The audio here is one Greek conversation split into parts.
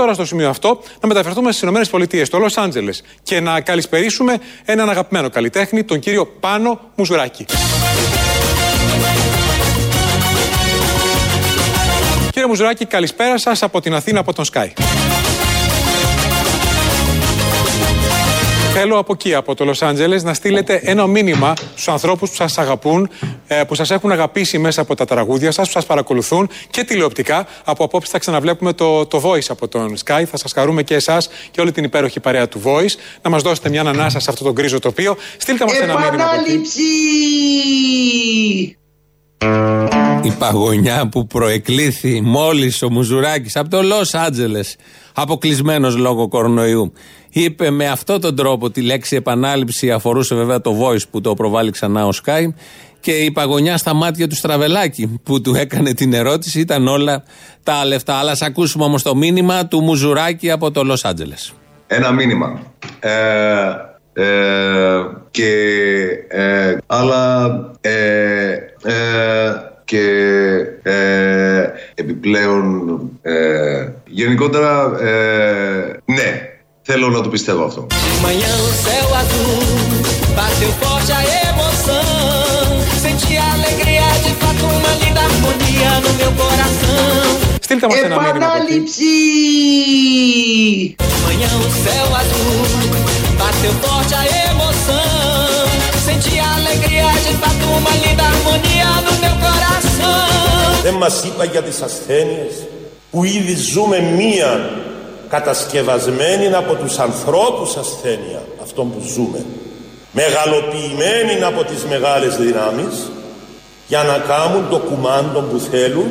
τώρα στο σημείο αυτό να μεταφερθούμε στις ΗΠΑ, στο Λος Άντζελες, και να καλησπερίσουμε έναν αγαπημένο καλλιτέχνη, τον κύριο Πάνο Μουζουράκη. Κύριε Μουζουράκη, καλησπέρα σας από την Αθήνα, από τον Sky. Θέλω από εκεί, από το Λο Άντζελε, να στείλετε ένα μήνυμα στους ανθρώπους που σας αγαπούν, ε, που σας έχουν αγαπήσει μέσα από τα τραγούδια σας, που σας παρακολουθούν και τηλεοπτικά. Από απόψε θα ξαναβλέπουμε το, το Voice από τον Sky. Θα σας χαρούμε και εσάς και όλη την υπέροχη παρέα του Voice. Να μας δώσετε μια ανάσα σε αυτό το γκρίζο τοπίο. Στείλτε μας ένα μήνυμα. Επανάληψη! Η παγωνιά που προεκλήθη μόλις ο Μουζουράκης από το Λος Άντζελες, αποκλεισμένος λόγω κορονοϊού, είπε με αυτόν τον τρόπο τη λέξη επανάληψη, αφορούσε βέβαια το voice που το προβάλλει ξανά ο Sky. Και η παγωνιά στα μάτια του Στραβελάκη που του έκανε την ερώτηση ήταν όλα τα λεφτά. Αλλά ας ακούσουμε όμως το μήνυμα του Μουζουράκη από το Λος Άντζελες. Ένα μήνυμα. Ε, ε, και ε, αλλά ε, ε, ε, και ε, επιπλέον, ε, γενικότερα, ναι, θέλω να το πιστεύω. Αυτό στήριξε ένα ένα πράσινο. Απ' την άλλη μεριά, στήριξε ένα πράσινο. Απ' την άλλη. Δεν μας είπα για τις ασθένειες που ήδη ζούμε μία κατασκευασμένη από τους ανθρώπους ασθένεια αυτό που ζούμε μεγαλοποιημένη από τις μεγάλες δυνάμεις για να κάνουν το κουμάντο που θέλουν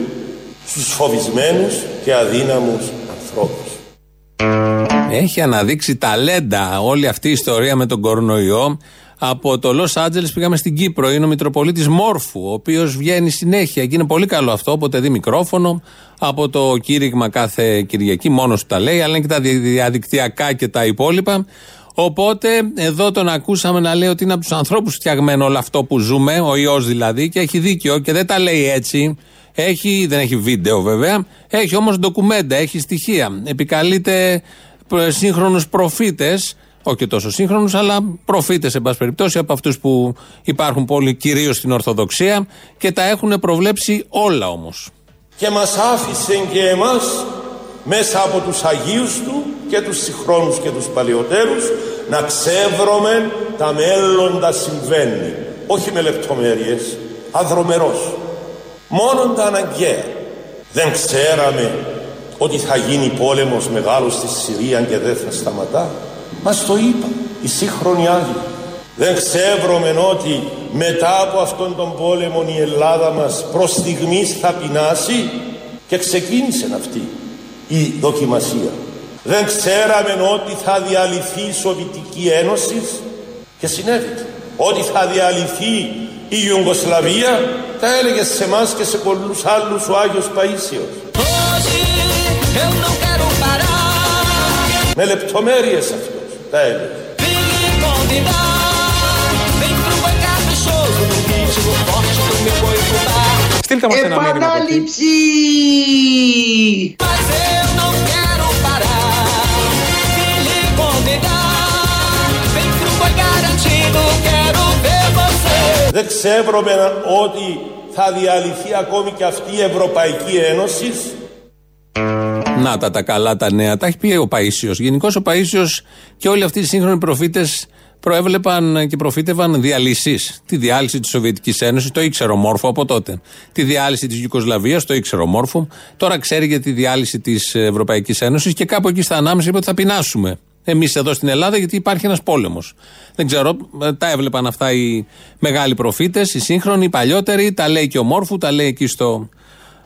στους φοβισμένους και αδύναμους ανθρώπους. Έχει αναδείξει ταλέντα όλη αυτή η ιστορία με τον κορονοϊό. Από το Λος Άντζελες πήγαμε στην Κύπρο. Είναι ο Μητροπολίτης Μόρφου, ο οποίος βγαίνει συνέχεια και είναι πολύ καλό αυτό. Όποτε δει μικρόφωνο, από το κήρυγμα κάθε Κυριακή, μόνος του τα λέει, αλλά είναι και τα διαδικτυακά και τα υπόλοιπα. Οπότε εδώ τον ακούσαμε να λέει ότι είναι από τους ανθρώπους φτιαγμένο όλο αυτό που ζούμε, ο ιός δηλαδή, και έχει δίκιο και δεν τα λέει έτσι. Έχει, δεν έχει βίντεο βέβαια, έχει όμως ντοκουμέντα, έχει στοιχεία. Επικαλείται σύγχρονους προφήτες, όχι και τόσο σύγχρονους, αλλά προφήτες, εν πάση περιπτώσει, από αυτούς που υπάρχουν πολύ κυρίως στην Ορθοδοξία και τα έχουν προβλέψει όλα όμως. Και μας άφησε και εμάς μέσα από τους Αγίους Του και τους συγχρόνους και τους παλαιότερους να ξεύρωμε τα μέλλοντα συμβαίνει. Όχι με λεπτομέρειες αδρομερός μόνο τα αναγκαία. Δεν ξέραμε ότι θα γίνει πόλεμος μεγάλος στη Συρία και δεν θα σταματά μας το είπα οι σύγχρονοι Άγιοι δεν ξεύρωμε ότι μετά από αυτόν τον πόλεμο η Ελλάδα μας προς στιγμής θα πεινάσει και ξεκίνησε αυτή η δοκιμασία. Δεν ξέραμε ότι θα διαλυθεί η Σοβιτική Ένωση και συνέβη. Ότι θα διαλυθεί η Ιουγκοσλαβία τα έλεγε σε εμάς και σε πολλούς άλλους ο Άγιος Παΐσιος. Με λεπτομέρειες αυτός τα έλεγε. Στείλτε μας ένα μήνυμα. Επανάληψη Δεν ξέρουμε ότι θα διαλυθεί ακόμη και αυτή η Ευρωπαϊκή Ένωση. Να τα τα καλά τα νέα. Τα έχει πει ο Παΐσιος. Γενικώς ο Παΐσιος και όλοι αυτοί οι σύγχρονοι προφήτες προέβλεπαν και προφήτευαν διαλύσεις. Τη διάλυση της Σοβιετικής Ένωσης, το ήξερε ο Μόρφο από τότε. Τη διάλυση της Ιουκοσλαβίας, το ήξερε ο Μόρφο. Τώρα ξέρει για τη διάλυση της Ευρωπαϊκής Ένωσης και κάπου εκεί στα ανάμεσα είπε ότι θα πεινάσουμε. Εμείς εδώ στην Ελλάδα, γιατί υπάρχει ένας πόλεμος. Δεν ξέρω, τα έβλεπαν αυτά οι μεγάλοι προφήτες, οι σύγχρονοι, οι παλιότεροι. Τα λέει και ο Μόρφου, τα λέει εκεί στο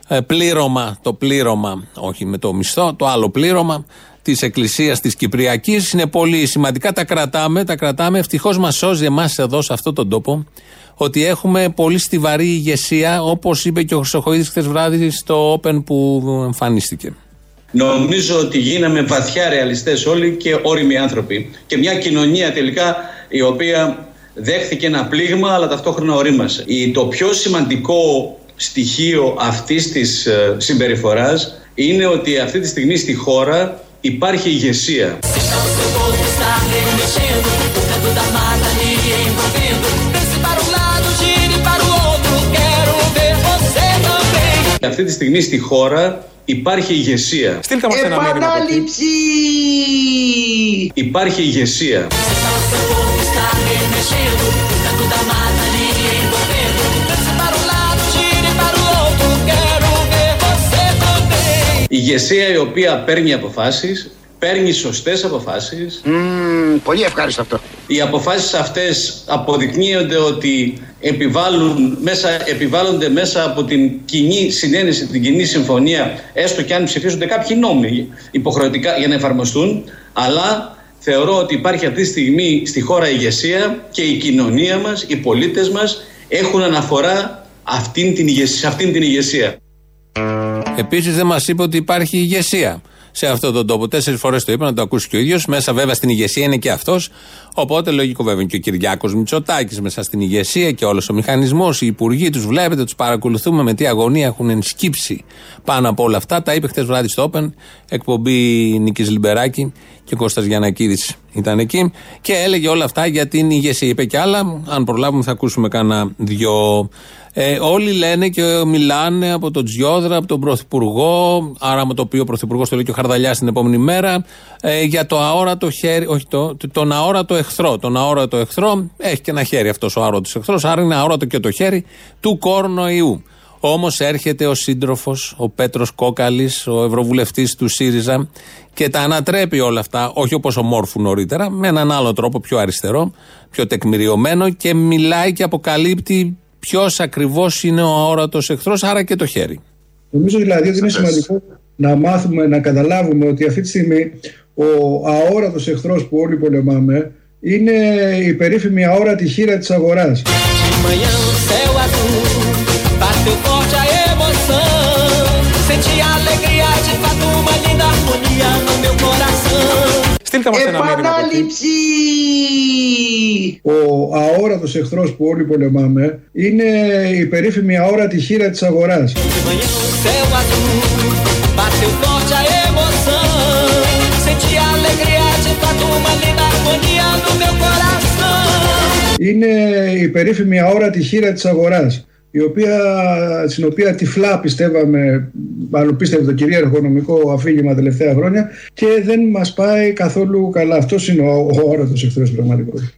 ε, πλήρωμα, το πλήρωμα, όχι με το μισθό, το άλλο πλήρωμα της Εκκλησίας της Κυπριακής. Είναι πολύ σημαντικά. Τα κρατάμε, τα κρατάμε. Ευτυχώς μας σώζει εμάς εδώ σε αυτόν τον τόπο ότι έχουμε πολύ στιβαρή ηγεσία, όπως είπε και ο Χρυσοχοίδης χθες βράδυ στο Open που εμφανίστηκε. Νομίζω ότι γίναμε βαθιά ρεαλιστές όλοι και όριμοι άνθρωποι και μια κοινωνία τελικά η οποία δέχθηκε ένα πλήγμα αλλά ταυτόχρονα ορίμασε. Το πιο σημαντικό στοιχείο αυτής της ε, συμπεριφοράς είναι ότι αυτή τη στιγμή στη χώρα υπάρχει ηγεσία. Deixa o seu corpo estar remexendo, o canto da mata lhe envolvendo. Pense para um lado, gire para o outro, quero ver você também. Αυτή τη στιγμή στη χώρα υπάρχει ηγεσία. Στείλτε μας ένα μήνυμα. από εκεί. Υπάρχει ηγεσία. Ηγεσία η οποία παίρνει αποφάσεις, παίρνει σωστές αποφάσεις. Μμμ, πολύ ευχάριστο αυτό. Οι αποφάσεις αυτές αποδεικνύονται ότι επιβάλλουν μέσα, επιβάλλονται μέσα από την κοινή συνένεση, την κοινή συμφωνία, έστω και αν ψηφίζονται κάποιοι νόμοι υποχρεωτικά για να εφαρμοστούν, αλλά θεωρώ ότι υπάρχει αυτή τη στιγμή στη χώρα ηγεσία και η κοινωνία μας, οι πολίτες μας έχουν αναφορά αυτήν την ηγεσία. σε αυτήν την ηγεσία. Επίσης δεν μας είπε ότι υπάρχει ηγεσία σε αυτόν τον τόπο. Τέσσερις φορές το είπε να το ακούσει και ο ίδιος. Μέσα βέβαια στην ηγεσία είναι και αυτός. Οπότε λογικό βέβαια είναι και ο Κυριάκος Μητσοτάκης μέσα στην ηγεσία και όλος ο μηχανισμός. Οι υπουργοί τους βλέπετε, τους παρακολουθούμε με τι αγωνία έχουν ενσκύψει πάνω από όλα αυτά. Τα είπε χτε βράδυ στο Open, εκπομπή Νίκης Λιμπεράκη και Κώστας Γιανακίδης ήταν εκεί και έλεγε όλα αυτά για την ηγεσία. Είπε και άλλα. Αν προλάβουμε θα ακούσουμε κάνα δυο. Ε, όλοι λένε και μιλάνε από τον Τζιόδρα, από τον Πρωθυπουργό, άρα με το οποίο ο Πρωθυπουργός το λέει και ο Χαρδαλιάς την επόμενη μέρα, ε, για το αόρατο χέρι, όχι το, τον αόρατο εχθρό. Τον αόρατο εχθρό έχει και ένα χέρι αυτός ο αόρατος εχθρός, άρα είναι αόρατο και το χέρι του κορονοϊού. Όμως έρχεται ο σύντροφος, ο Πέτρος Κόκαλης, ο ευρωβουλευτής του ΣΥΡΙΖΑ και τα ανατρέπει όλα αυτά, όχι όπως ομόρφου νωρίτερα, με έναν άλλο τρόπο πιο αριστερό, πιο τεκμηριωμένο και μιλάει και αποκαλύπτει ποιος ακριβώς είναι ο αόρατο εχθρός, άρα και το χέρι. Νομίζω δηλαδή ότι είναι σημαντικό να μάθουμε, να καταλάβουμε ότι αυτή τη στιγμή ο αόρατος εχθρός που όλοι πολεμάμε είναι η περίφημη αόρατη χείρα της αγοράς. De manhã no céu azul, bateu forte a emoção. Senti a alegria de fato, uma linda harmonia no meu coração. Στείλτε μας ένα μήνυμα. από εκεί. Ο αόρατος εχθρός που όλοι πολεμάμε είναι η περίφημη αόρατη χείρα της αγοράς. De manhã no céu azul, bateu forte a emoção. Senti a alegria de fato, uma linda harmonia no meu coração. Είναι η περίφημη αόρατη χείρα της αγοράς η οποία, στην οποία τυφλά πιστεύαμε, μάλλον πίστευε το κυρίαρχο νομικό αφήγημα τα τελευταία χρόνια και δεν μας πάει καθόλου καλά. Αυτός είναι ο, ο όρατος εχθρός πραγματικός.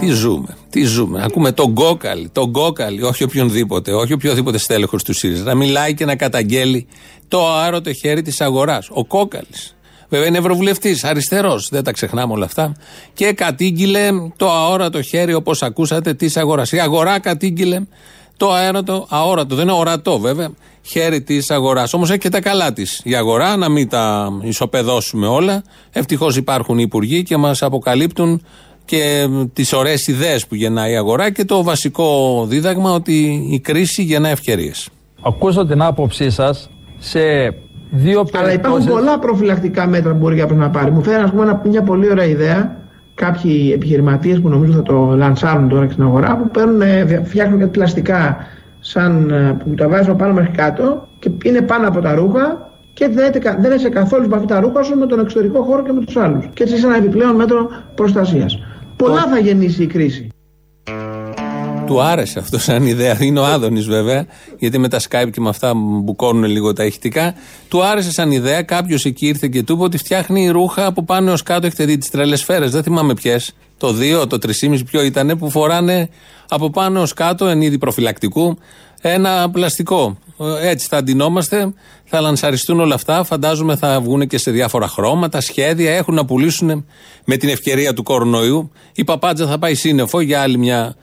Τι ζούμε, τι ζούμε. Ακούμε τον Γκόκαλη, τον Γκόκαλη, όχι οποιονδήποτε, όχι οποιοδήποτε στέλεχος του ΣΥΡΙΖΑ, να μιλάει και να καταγγέλει το άρωτο χέρι της αγοράς. Ο Κόκαλης. Βέβαια είναι ευρωβουλευτής, αριστερός, δεν τα ξεχνάμε όλα αυτά. Και κατήγγειλε το αόρατο χέρι, όπως ακούσατε, της αγοράς. Η αγορά κατήγγειλε το αέρατο, αόρατο, δεν είναι ορατό βέβαια, χέρι της αγοράς. Όμως έχει και τα καλά της η αγορά, να μην τα ισοπεδώσουμε όλα. Ευτυχώς υπάρχουν οι υπουργοί και μας αποκαλύπτουν και τις ωραίες ιδέες που γεννάει η αγορά και το βασικό δίδαγμα ότι η κρίση γεννά ευκαιρίες. Ακούσω την άποψή σας σε δύο Αλλά υπάρχουν περιπτώσεις. πολλά προφυλακτικά μέτρα που μπορεί κάποιος να πάρει. Μου φέρνει, ας πούμε, ένα- μια πολύ ωραία ιδέα. Κάποιοι επιχειρηματίες που νομίζω θα το λανσάρουν τώρα και στην αγορά, που παίρνουν, ε, φτιάχνουν κάτι πλαστικά σαν, ε, που τα βάζουν πάνω μέχρι κάτω και είναι πάνω από τα ρούχα και δεν, έχετε κα- δεν είσαι καθόλου με αυτά τα ρούχα όσο με τον εξωτερικό χώρο και με τους άλλους. Και έτσι είσαι ένα επιπλέον μέτρο προστασίας. Πολλά θα γεννήσει η κρίση. Του άρεσε αυτό σαν ιδέα. Είναι ο Άδωνης βέβαια, γιατί με τα Skype και με αυτά μπουκώνουν λίγο τα ηχητικά. Του άρεσε σαν ιδέα. Κάποιος εκεί ήρθε και του είπε ότι φτιάχνει ρούχα από πάνω έως κάτω. Έχετε δει τις τρελέ σφαίρε. Δεν θυμάμαι ποιες. Το 2, το 3,5 ποιο ήταν που φοράνε από πάνω έως κάτω εν είδη προφυλακτικού ένα πλαστικό. Ε, Έτσι θα αντινόμαστε, θα λανσαριστούν όλα αυτά. Φαντάζομαι θα βγουν και σε διάφορα χρώματα, σχέδια. Έχουν να πουλήσουν με την ευκαιρία του κορονοϊού. Η παπάντζα θα πάει σύννεφο για άλλη μια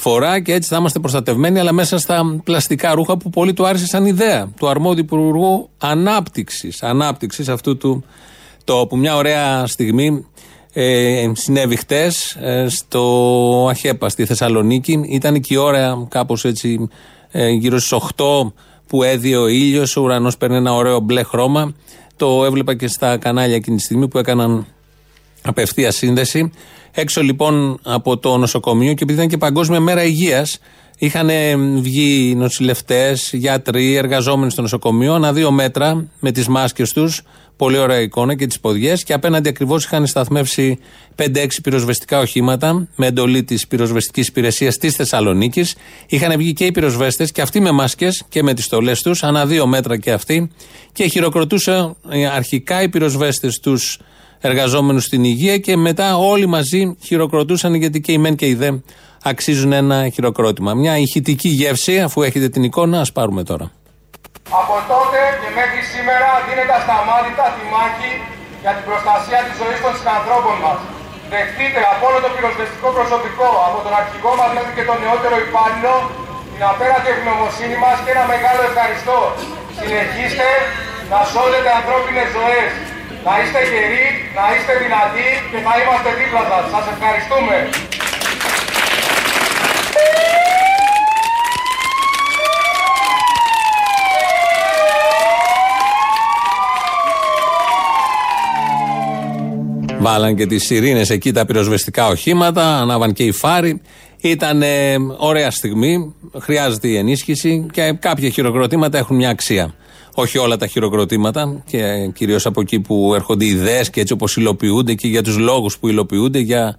φορά και έτσι θα είμαστε προστατευμένοι, αλλά μέσα στα πλαστικά ρούχα που πολύ του άρεσε σαν ιδέα του αρμόδιου υπουργού ανάπτυξης. Ανάπτυξης αυτού του τόπου. Μια ωραία στιγμή ε, συνέβη χτες στο Αχέπα στη Θεσσαλονίκη. Ήταν και η ώρα κάπως έτσι ε, γύρω στις 8 που έδιε ο ήλιος, ο ουρανός παίρνει ένα ωραίο μπλε χρώμα. Το έβλεπα και στα κανάλια εκείνη τη στιγμή που έκαναν απευθείας σύνδεση. Έξω λοιπόν από το νοσοκομείο και επειδή ήταν και Παγκόσμια Μέρα Υγείας, είχαν βγει νοσηλευτές, γιατροί, εργαζόμενοι στο νοσοκομείο, ανά δύο μέτρα με τις μάσκες τους, Πολύ ωραία εικόνα και τις ποδιές. Και απέναντι ακριβώς είχαν σταθμεύσει 5-6 πυροσβεστικά οχήματα με εντολή της πυροσβεστικής υπηρεσίας της Θεσσαλονίκης. Είχαν βγει και οι πυροσβέστες και αυτοί με μάσκες και με τις στολές τους, ανά δύο μέτρα και αυτοί. Και χειροκροτούσαν ε, αρχικά οι πυροσβέστες τους εργαζόμενους στην υγεία και μετά όλοι μαζί χειροκροτούσαν γιατί και οι μεν και οι δε αξίζουν ένα χειροκρότημα. Μια ηχητική γεύση, αφού έχετε την εικόνα, ας πάρουμε τώρα. Από τότε και μέχρι σήμερα δίνεται ασταμάτητα τη μάχη για την προστασία της ζωής των συνανθρώπων μας. Δεχτείτε από όλο το πυροσβεστικό προσωπικό, από τον αρχηγό μας μέχρι και τον νεότερο υπάλληλο, την απέραντη ευγνωμοσύνη μας και ένα μεγάλο ευχαριστώ. Συνεχίστε να σώζετε ανθρώπινες ζωές. Να είστε γεροί, να είστε δυνατοί και θα είμαστε δίπλα σας. Σας ευχαριστούμε. Βάλαν και τις σιρήνες εκεί τα πυροσβεστικά οχήματα, ανάβαν και οι φάροι. Ήταν ωραία στιγμή, χρειάζεται η ενίσχυση και κάποια χειροκροτήματα έχουν μια αξία. Όχι όλα τα χειροκροτήματα και κυρίως από εκεί που έρχονται ιδέες και έτσι όπως υλοποιούνται και για τους λόγους που υλοποιούνται, για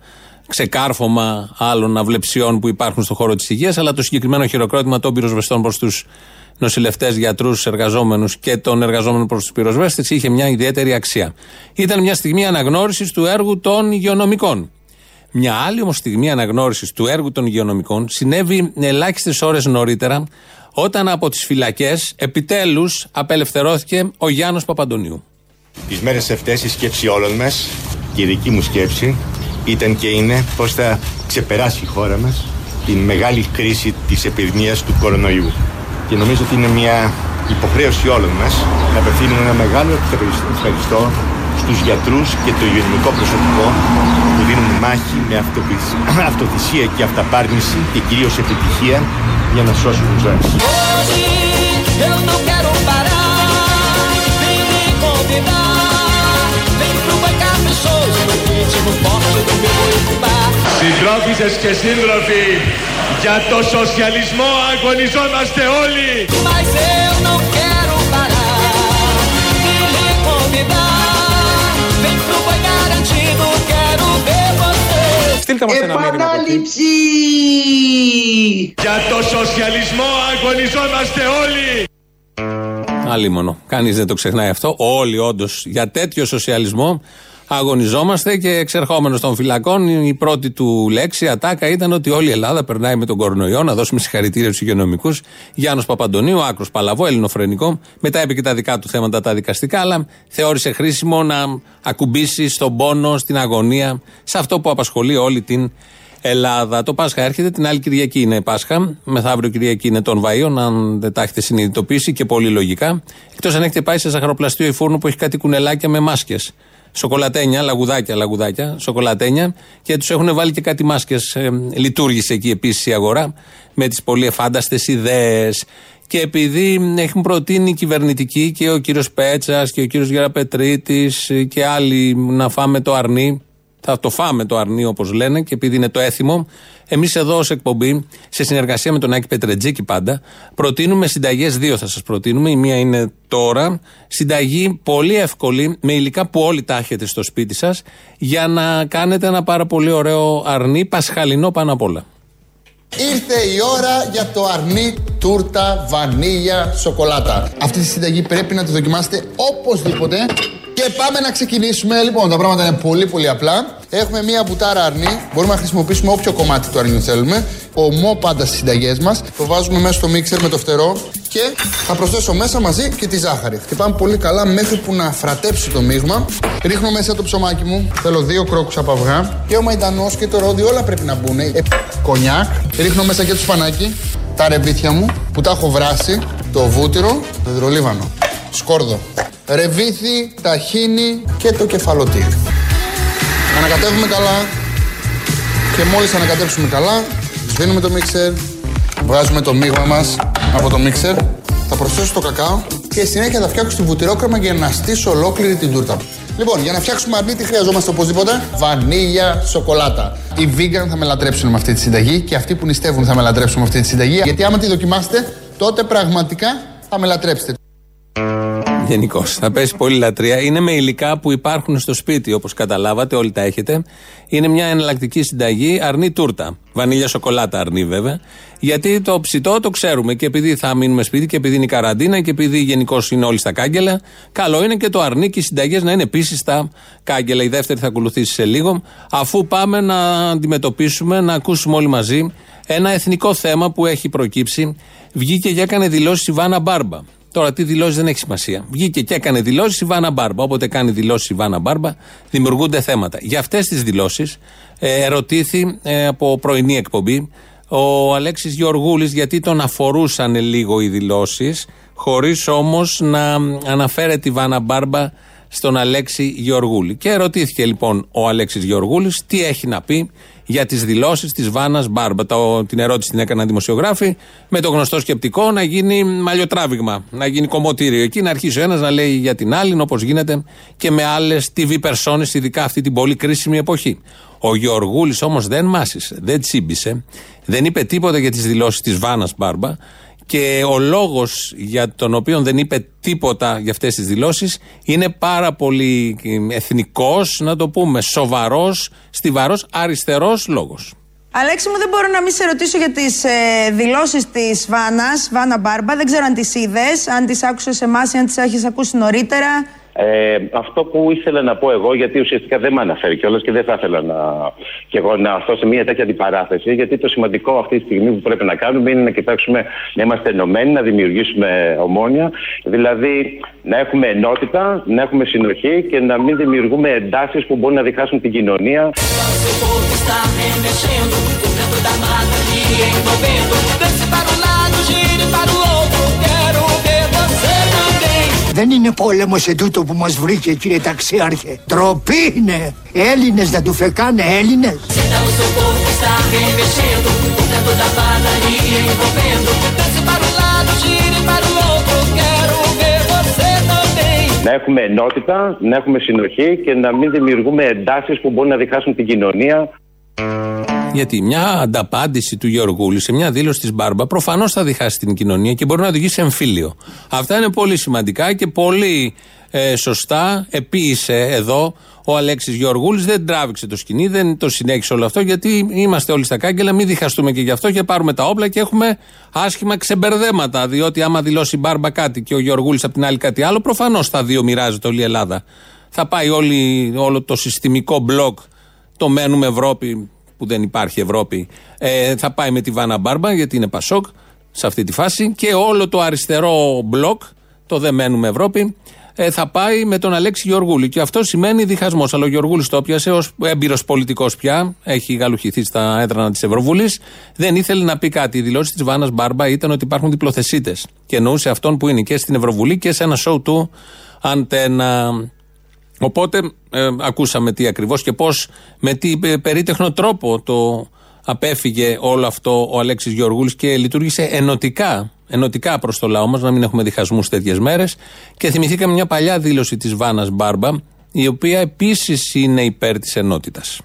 ξεκάρφωμα άλλων αυλεψιών που υπάρχουν στον χώρο της υγείας, αλλά το συγκεκριμένο χειροκρότημα των πυροσβεστών προς τους νοσηλευτές, γιατρούς, εργαζόμενους και των εργαζόμενων προς τους πυροσβέστες είχε μια ιδιαίτερη αξία. Ήταν μια στιγμή αναγνώρισης του έργου των υγειονομικών. Μια άλλη όμως στιγμή αναγνώρισης του έργου των υγειονομικών συνέβη ελάχιστες ώρες νωρίτερα, όταν από τις φυλακές επιτέλους απελευθερώθηκε ο Γιάννος Παπαντονίου. Τις μέρες αυτές η σκέψη όλων μας και η δική μου σκέψη ήταν και είναι πώς θα ξεπεράσει η χώρα μας την μεγάλη κρίση της επιδημίας του κορονοϊού και νομίζω ότι είναι μια υποχρέωση όλων μας να απευθύνουμε ένα μεγάλο ευχαριστώ στους γιατρούς και το υγειονομικό προσωπικό που δίνουν μάχη με αυτοθυσία και αυταπάρνηση και κυρίως επιτυχία για να σώσουν ζωές. Συντρόφισσες και σύντροφοι, για το σοσιαλισμό αγωνιζόμαστε όλοι. Στείλτε μας ένα μήνυμα. Επανάληψη! Για το σοσιαλισμό αγωνιζόμαστε όλοι. Αλίμονο. Κανείς δεν το ξεχνάει αυτό. Όλοι όντως για τέτοιο σοσιαλισμό αγωνιζόμαστε και εξερχόμενος των φυλακών, η πρώτη του λέξη, ατάκα ήταν ότι όλη η Ελλάδα περνάει με τον κορονοϊό. Να δώσουμε συγχαρητήρια στους υγειονομικούς. Γιάννος Παπαντονίου, άκρος παλαβό, ελληνοφρενικό. Μετά είπε και τα δικά του θέματα τα δικαστικά, αλλά θεώρησε χρήσιμο να ακουμπήσει στον πόνο, στην αγωνία, σε αυτό που απασχολεί όλη την Ελλάδα. Το Πάσχα έρχεται, την άλλη Κυριακή είναι Πάσχα. Μεθαύριο Κυριακή είναι των Βαΐων, αν δεν τα έχετε συνειδητοποιήσει και πολύ λογικά. Εκτός αν έχετε πάει σε ζαχαροπλαστείο ή φούρνο που έχει κάτι κουνελάκια με μάσκες σοκολατένια, λαγουδάκια, λαγουδάκια, σοκολατένια και τους έχουν βάλει και κάτι μάσκες. Ε, λειτουργήσε εκεί επίσης η αγορά με τις πολύ εφάνταστες ιδέες. Και επειδή έχουν προτείνει οι κυβερνητικοί και ο κύριος Πέτσας και ο κύριος Γεραπετρίτης και άλλοι να φάμε το αρνί, θα το φάμε το αρνί όπως λένε και επειδή είναι το έθιμο, εμείς εδώ ως εκπομπή, σε συνεργασία με τον Άκη Πετρετζίκη πάντα, προτείνουμε συνταγές δύο θα σας προτείνουμε. Η μία είναι τώρα, συνταγή πολύ εύκολη, με υλικά που όλοι τα έχετε στο σπίτι σας, για να κάνετε ένα πάρα πολύ ωραίο αρνί, πασχαλινό πάνω απ' όλα. Ήρθε η ώρα για το αρνί τούρτα βανίλια σοκολάτα. Αυτή τη συνταγή πρέπει να τη δοκιμάσετε οπωσδήποτε. Και πάμε να ξεκινήσουμε. Λοιπόν, τα πράγματα είναι πολύ πολύ απλά. Έχουμε μία μπουτάρα αρνί. Μπορούμε να χρησιμοποιήσουμε όποιο κομμάτι του αρνιού θέλουμε. Ομό πάντα στις συνταγές μας. Το βάζουμε μέσα στο μίξερ με το φτερό. Και θα προσθέσω μέσα μαζί και τη ζάχαρη. Χτυπάμε πολύ καλά μέχρι που να φρατέψει το μείγμα. Ρίχνω μέσα το ψωμάκι μου. Θέλω δύο κρόκους από αυγά. Και ο μαϊντανός και το ρόδι όλα πρέπει να μπουν. Ε, κονιάκ. Ρίχνω μέσα και το σπανάκι. Τα ρεβίθια μου που τα έχω βράσει. Το βούτυρο. Το υδρολίβανο. Σκόρδο. Ρεβίθι, ταχίνι και το κεφαλοτήρι. Ανακατεύουμε καλά και μόλις ανακατέψουμε καλά σβήνουμε το μίξερ, βγάζουμε το μείγμα μας από το μίξερ θα προσθέσω το κακάο και συνέχεια θα φτιάξω τη βουτυρόκρεμα για να στήσω ολόκληρη την τούρτα. Λοιπόν, για να φτιάξουμε αρνί τι χρειαζόμαστε οπωσδήποτε; Βανίλια, σοκολάτα. Οι vegan θα με λατρέψουν με αυτή τη συνταγή και αυτοί που νηστεύουν θα με λατρέψουν με αυτή τη συνταγή. Γιατί άμα τη δοκιμάσετε, τότε πραγματικά θα με λατρέψετε. Γενικώς. Θα πέσει πολύ λατρεία. Είναι με υλικά που υπάρχουν στο σπίτι, όπως καταλάβατε, όλοι τα έχετε. Είναι μια εναλλακτική συνταγή αρνή τούρτα. Βανίλια σοκολάτα αρνή, βέβαια. Γιατί το ψητό το ξέρουμε και επειδή θα μείνουμε σπίτι και επειδή είναι η καραντίνα και επειδή γενικώς είναι όλοι στα κάγκελα, καλό είναι και το αρνί και οι συνταγές να είναι επίσης στα κάγκελα. Η δεύτερη θα ακολουθήσει σε λίγο, αφού πάμε να αντιμετωπίσουμε, να ακούσουμε όλοι μαζί ένα εθνικό θέμα που έχει προκύψει. Βγήκε και έκανε δηλώσεις η Βάνα Μπάρμπα. Τώρα, τι δηλώσεις δεν έχει σημασία. Βγήκε και έκανε δηλώσεις η Βάνα Μπάρμπα. Όποτε κάνει δηλώσεις η Βάνα Μπάρμπα, δημιουργούνται θέματα. Για αυτές τις δηλώσεις ε, ερωτήθη ε, από πρωινή εκπομπή ο Αλέξης Γεωργούλης γιατί τον αφορούσαν λίγο οι δηλώσεις χωρίς όμως να αναφέρεται η Βάνα Μπάρμπα στον Αλέξη Γεωργούλη. Και ερωτήθηκε λοιπόν ο Αλέξης Γεωργούλης τι έχει να πει για τις δηλώσεις της Βάνας Μπάρμπα. Το, την ερώτηση την έκαναν δημοσιογράφοι με το γνωστό σκεπτικό να γίνει μαλλιοτράβηγμα, να γίνει κομμωτήριο. Εκεί να αρχίσει ο ένας να λέει για την άλλη, όπως γίνεται και με άλλες TV persone, ειδικά αυτή την πολύ κρίσιμη εποχή. Ο Γεωργούλης όμως δεν μάσησε, δεν τσίμπησε, δεν είπε τίποτα για τις δηλώσεις της Βάνας Μπάρμπα. Και ο λόγος για τον οποίο δεν είπε τίποτα για αυτές τις δηλώσεις είναι πάρα πολύ εθνικός, να το πούμε, σοβαρός, στιβαρός, αριστερός λόγος. Αλέξη μου, δεν μπορώ να μην σε ρωτήσω για τις ε, δηλώσεις της Βάνας, Βάνα Μπάρμπα. Δεν ξέρω αν τις είδες, αν τις άκουσες εμάς ή αν τις έχεις ακούσει νωρίτερα. Ε, αυτό που ήθελα να πω εγώ, γιατί ουσιαστικά δεν με αναφέρει κιόλας και δεν θα ήθελα να, και εγώ να αυτό σε μια τέτοια αντιπαράθεση, γιατί το σημαντικό αυτή τη στιγμή που πρέπει να κάνουμε είναι να κοιτάξουμε να είμαστε ενωμένοι, να δημιουργήσουμε ομόνια, δηλαδή να έχουμε ενότητα, να έχουμε συνοχή και να μην δημιουργούμε εντάσεις που μπορούν να διχάσουν την κοινωνία. Δεν είναι πόλεμος σε τούτο που μας βρήκε κύριε ταξίαρχε. Τροπή είναι. Έλληνες να του φεκάνε Έλληνες. Να έχουμε ενότητα, να έχουμε συνοχή και να μην δημιουργούμε εντάσεις που μπορούν να διχάσουν την κοινωνία. Γιατί μια ανταπάντηση του Γεωργούλη σε μια δήλωση της Μπάρμπα προφανώς θα διχάσει την κοινωνία και μπορεί να οδηγήσει σε εμφύλιο. Αυτά είναι πολύ σημαντικά και πολύ ε, σωστά επίησε εδώ ο Αλέξης Γεωργούλης. Δεν τράβηξε το σκηνή, δεν το συνέχισε όλο αυτό γιατί είμαστε όλοι στα κάγκελα. Μην διχαστούμε και γι' αυτό και πάρουμε τα όπλα και έχουμε άσχημα ξεμπερδέματα. Διότι άμα δηλώσει η Μπάρμπα κάτι και ο Γεωργούλης απ' την άλλη κάτι άλλο, προφανώς τα δύο μοιράζεται όλη η Ελλάδα. Θα πάει όλη, όλο το συστημικό μπλοκ το μένουμε Ευρώπη που δεν υπάρχει Ευρώπη, ε, θα πάει με τη Βάνα Μπάρμπα, γιατί είναι Πασόκ σε αυτή τη φάση. Και όλο το αριστερό μπλοκ, το δεν μένουμε Ευρώπη, ε, θα πάει με τον Αλέξη Γεωργούλη. Και αυτό σημαίνει διχασμός. Αλλά ο Γεωργούλης το έπιασε ως έμπειρος πολιτικός πια. Έχει γαλουχηθεί στα έδρανα της Ευρωβουλής. Δεν ήθελε να πει κάτι. Η δηλώση της Βάνας Μπάρμπα ήταν ότι υπάρχουν διπλοθεσίτες. Και εννοούσε αυτόν που είναι και στην Ευρωβουλή και σε ένα σοου του Αντένα. Οπότε ε, ακούσαμε τι ακριβώς και πώς με τι ε, περίτεχνο τρόπο το απέφυγε όλο αυτό ο Αλέξης Γεωργούλης και λειτουργήσε ενωτικά, ενωτικά προς το λαό μας, να μην έχουμε διχασμούς τέτοιες μέρες και θυμηθήκαμε μια παλιά δήλωση της Βάνας Μπάρμπα η οποία επίσης είναι υπέρ της ενότητας.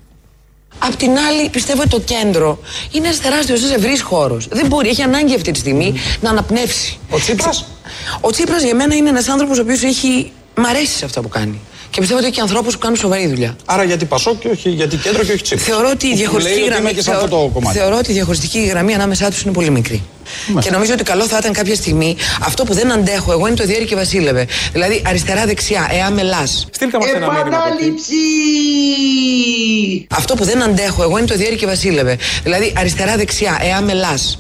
Απ' την άλλη, πιστεύω ότι το κέντρο είναι ένας τεράστιος ευρύς χώρος. Δεν μπορεί, έχει ανάγκη αυτή τη στιγμή να αναπνεύσει. Ο Τσίπρας; Ο Τσίπρας για μένα είναι ένας άνθρωπος ο οποίος έχει. Μ' αρέσει σε αυτά που κάνει. Και πιστεύω ότι έχει και ανθρώπους που κάνουν σοβαρή δουλειά. Άρα γιατί Πασό και όχι γιατί κέντρο και όχι Τσίπρα. Θεωρώ ότι η διαχωριστική γραμμή. Και σε αυτό το κομμάτι. Θεωρώ ότι η διαχωριστική γραμμή ανάμεσά τους είναι πολύ μικρή. Και νομίζω ότι καλό θα ήταν κάποια στιγμή αυτό που δεν αντέχω εγώ είναι το Διέρη και Βασίλευε. Δηλαδή αριστερά-δεξιά, εάν μελάς. Στείλτε μας ένα μήνυμα. Αυτό που δεν αντέχω εγώ είναι το Διέρη και Βασίλευε. Δηλαδή αριστερά-δεξιά, εάν μελάς.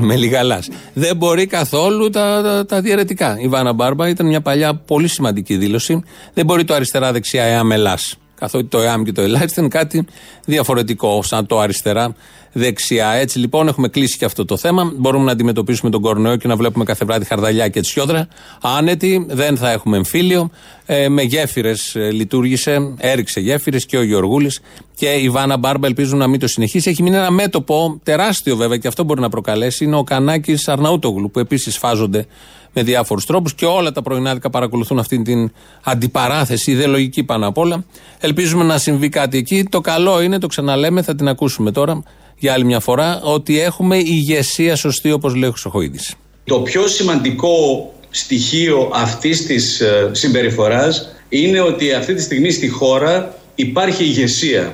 Με λιγαλάς. Δεν μπορεί καθόλου τα, τα, τα διαιρετικά. Η Βάνα Μπάρμπα ήταν μια παλιά πολύ σημαντική δήλωση. Δεν μπορεί το αριστερά-δεξιά εάν ελά. Καθότι το ΕΑΜ και το ελάχιστο είναι κάτι διαφορετικό, σαν το αριστερά-δεξιά. Έτσι λοιπόν έχουμε κλείσει και αυτό το θέμα. Μπορούμε να αντιμετωπίσουμε τον κορονοϊό και να βλέπουμε κάθε βράδυ χαρδαλιά και τσιόδρα. Άνετη, δεν θα έχουμε εμφύλιο. Ε, με γέφυρες ε, λειτουργήσε, έριξε γέφυρες και ο Γιωργούλη και η Βάνα Μπάρμπα ελπίζουν να μην το συνεχίσει. Έχει μείνει ένα μέτωπο τεράστιο βέβαια και αυτό μπορεί να προκαλέσει. Είναι ο Κανάκης Αρναούτογλου που επίσης φάζονται με διάφορους τρόπους και όλα τα πρωινάδικα παρακολουθούν αυτή την αντιπαράθεση, ιδεολογική πάνω απ' όλα. Ελπίζουμε να συμβεί κάτι εκεί. Το καλό είναι, το ξαναλέμε, θα την ακούσουμε τώρα για άλλη μια φορά, ότι έχουμε ηγεσία σωστή όπως λέει ο Χρυσοχοίδης. Το πιο σημαντικό στοιχείο αυτής της ε, συμπεριφοράς είναι ότι αυτή τη στιγμή στη χώρα υπάρχει ηγεσία.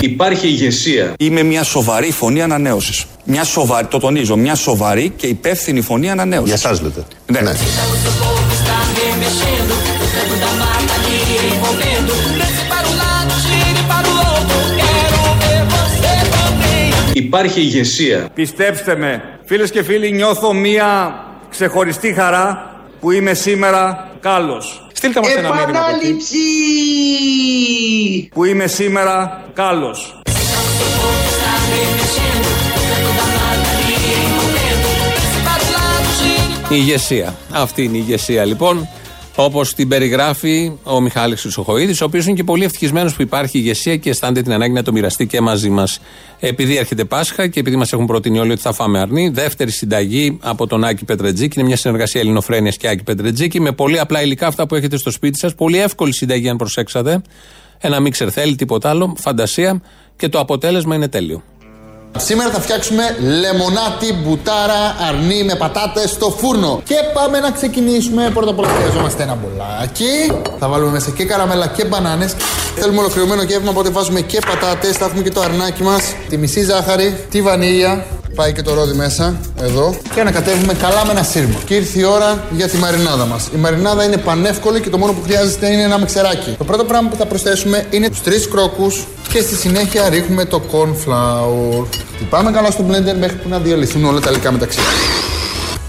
Υπάρχει ηγεσία. Είμαι μια σοβαρή φωνή ανανέωσης. Μια σοβαρή, το τονίζω, μια σοβαρή και υπεύθυνη φωνή ανανέωσης. Για εσά λέτε. Ναι. Ναι. Υπάρχει ηγεσία. Πιστέψτε με, φίλες και φίλοι, νιώθω μια ξεχωριστή χαρά που είμαι σήμερα κάλος. Στείλτε μας ένα μήνυμα. από εκεί. Επανάληψη! Που είμαι σήμερα κάλος. Η ηγεσία. Αυτή είναι η ηγεσία λοιπόν. Όπως την περιγράφει ο Μιχάλης Χρυσοχοίδης, ο οποίος είναι και πολύ ευτυχισμένος που υπάρχει ηγεσία και αισθάνεται την ανάγκη να το μοιραστεί και μαζί μας. Επειδή έρχεται Πάσχα και επειδή μας έχουν προτείνει όλοι ότι θα φάμε αρνί, δεύτερη συνταγή από τον Άκη Πετρετζίκη. Είναι μια συνεργασία Ελληνοφρένειας και Άκη Πετρετζίκη με πολύ απλά υλικά αυτά που έχετε στο σπίτι σας. Πολύ εύκολη συνταγή, αν προσέξατε. Ένα μίξερ θέλει, τίποτα άλλο. Φαντασία και το αποτέλεσμα είναι τέλειο. Σήμερα θα φτιάξουμε λεμονάτι, μπουτάρα, αρνί με πατάτες στο φούρνο. Και πάμε να ξεκινήσουμε. Πρώτα απ' όλα χρειαζόμαστε ένα μπολάκι. Θα βάλουμε μέσα και καραμέλα και μπανάνες. Θέλουμε ολοκληρωμένο γεύμα, οπότε βάζουμε και πατάτες. Θα έχουμε και το αρνάκι μας. Τη μισή ζάχαρη, τη βανίλια. Πάει και το ρόδι μέσα, εδώ. Και ανακατεύουμε καλά με ένα σύρμα. Και ήρθε η ώρα για τη μαρινάδα μας. Η μαρινάδα είναι πανεύκολη και το μόνο που χρειάζεται είναι ένα μιξεράκι. Το πρώτο πράγμα που θα προσθέσουμε είναι τους τρεις κρόκους και στη συνέχεια ρίχνουμε το corn flour. Πάμε καλά στο blender μέχρι που να διαλυθούν όλα τα υλικά μεταξύ.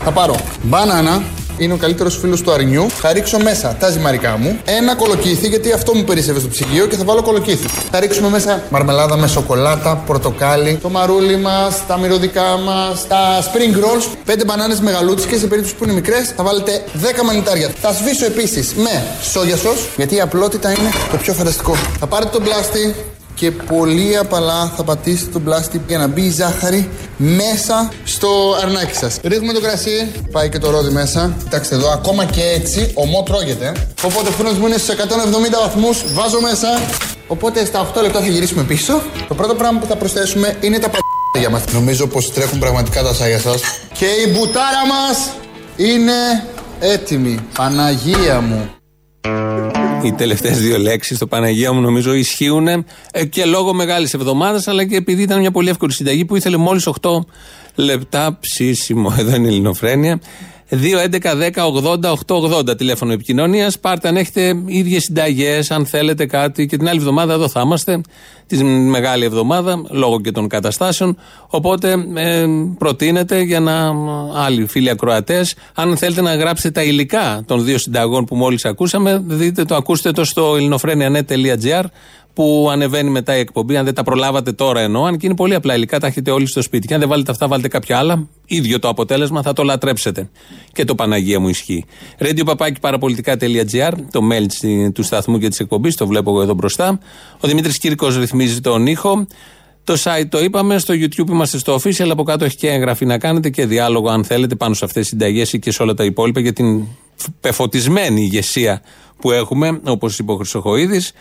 Θα πάρω μπανάνα, είναι ο καλύτερος φίλος του αρνιού. Θα ρίξω μέσα τα ζυμαρικά μου. Ένα κολοκύθι, γιατί αυτό μου περίσσευε στο ψυγείο και θα βάλω κολοκύθι. Θα ρίξουμε μέσα μαρμελάδα με σοκολάτα, πορτοκάλι, το μαρούλι μας, τα μυρωδικά μας, τα spring rolls. Πέντε μπανάνες μεγαλούτσικες, σε περίπτωση που είναι μικρές, θα βάλετε 10 μανιτάρια. Θα σβήσω επίσης με σόγια σος, γιατί η απλότητα είναι το πιο φανταστικό. Θα πάρετε τον πλάστη, και πολύ απαλά θα πατήσετε τον πλάστη για να μπει η ζάχαρη μέσα στο αρνάκι σας. Ρίχνουμε το κρασί, πάει και το ρόδι μέσα. Κοιτάξτε εδώ, ακόμα και έτσι, ομό τρώγεται. Οπότε ο φούρνος μου είναι στους 170 βαθμούς, βάζω μέσα. Οπότε στα 8 λεπτά θα γυρίσουμε πίσω. Το πρώτο πράγμα που θα προσθέσουμε είναι τα πα***για για μας. Νομίζω πως τρέχουν πραγματικά τα σάγια σας. Και η μπουτάρα μας είναι έτοιμη. Παναγία μου. Οι τελευταίες δύο λέξεις στο Παναγία μου νομίζω ισχύουν ε, και λόγω μεγάλης εβδομάδας, αλλά και επειδή ήταν μια πολύ εύκολη συνταγή που ήθελε μόλις 8 λεπτά ψήσιμο. Εδώ είναι η Ελληνοφρένεια. 2.11.10.80.880 τηλέφωνο επικοινωνίας. Πάρτε αν έχετε ίδιες συνταγές, αν θέλετε κάτι. Και την άλλη εβδομάδα εδώ θα είμαστε, τη μεγάλη εβδομάδα, λόγω και των καταστάσεων. Οπότε ε, προτείνετε για να άλλοι φίλοι ακροατές, αν θέλετε να γράψετε τα υλικά των δύο συνταγών που μόλις ακούσαμε, δείτε το, ακούστε το στο ελληνοφρένια.net.gr που ανεβαίνει μετά η εκπομπή. Αν δεν τα προλάβατε τώρα εννοώ, αν και είναι πολύ απλά υλικά, τα έχετε όλοι στο σπίτι. Και αν δεν βάλετε αυτά, βάλτε κάποια άλλα. ίδιο το αποτέλεσμα, θα το λατρέψετε. Και το Παναγία μου ισχύει. Radio παπάκι παραπολιτικά.gr, το mail τσι- του σταθμού και της εκπομπής, το βλέπω εγώ εδώ μπροστά. Ο Δημήτρης Κύρκο ρυθμίζει τον ήχο. Το site το είπαμε, στο YouTube είμαστε στο official, από κάτω έχει και εγγραφή να κάνετε και διάλογο αν θέλετε πάνω σε αυτές τις συνταγές ή και σε όλα τα υπόλοιπα για την πεφωτισμένη ηγεσία που έχουμε, όπως είπε ο Χρυσοχοίδης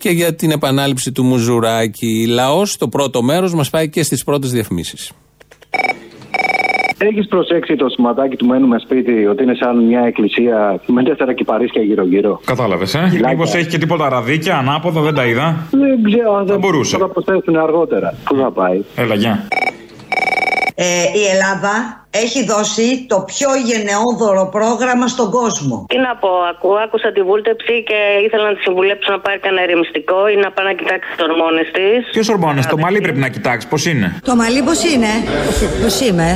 και για την επανάληψη του Μουζουράκη. Λαός, το πρώτο μέρος μας πάει και στις πρώτες διαφημίσεις. Έχεις προσέξει το σηματάκι του μένουμε σπίτι ότι είναι σαν μια εκκλησία με τέσσερα κυπαρίσια γύρω-γύρω; Κατάλαβες, ε; Μήπως έχει και τίποτα ραδίκια ανάποδα, δεν τα είδα; Δεν ξέρω αν Θα μπορούσε. θα τα προσθέσουν αργότερα. Πού θα πάει; Έλα, γεια. Ε, η Ελλάδα έχει δώσει το πιο γενναιόδωρο πρόγραμμα στον κόσμο. Τι να πω, ακού, άκουσα τη βούλτεψη και ήθελα να τη συμβουλέψω να πάρει κανένα ερεμιστικό ή να πάει να κοιτάξει τις ορμόνες της. Ποιο ορμόνες, το μαλλί πρέπει να κοιτάξει, πώς είναι; Το μαλλί πώς είναι, πώς είμαι;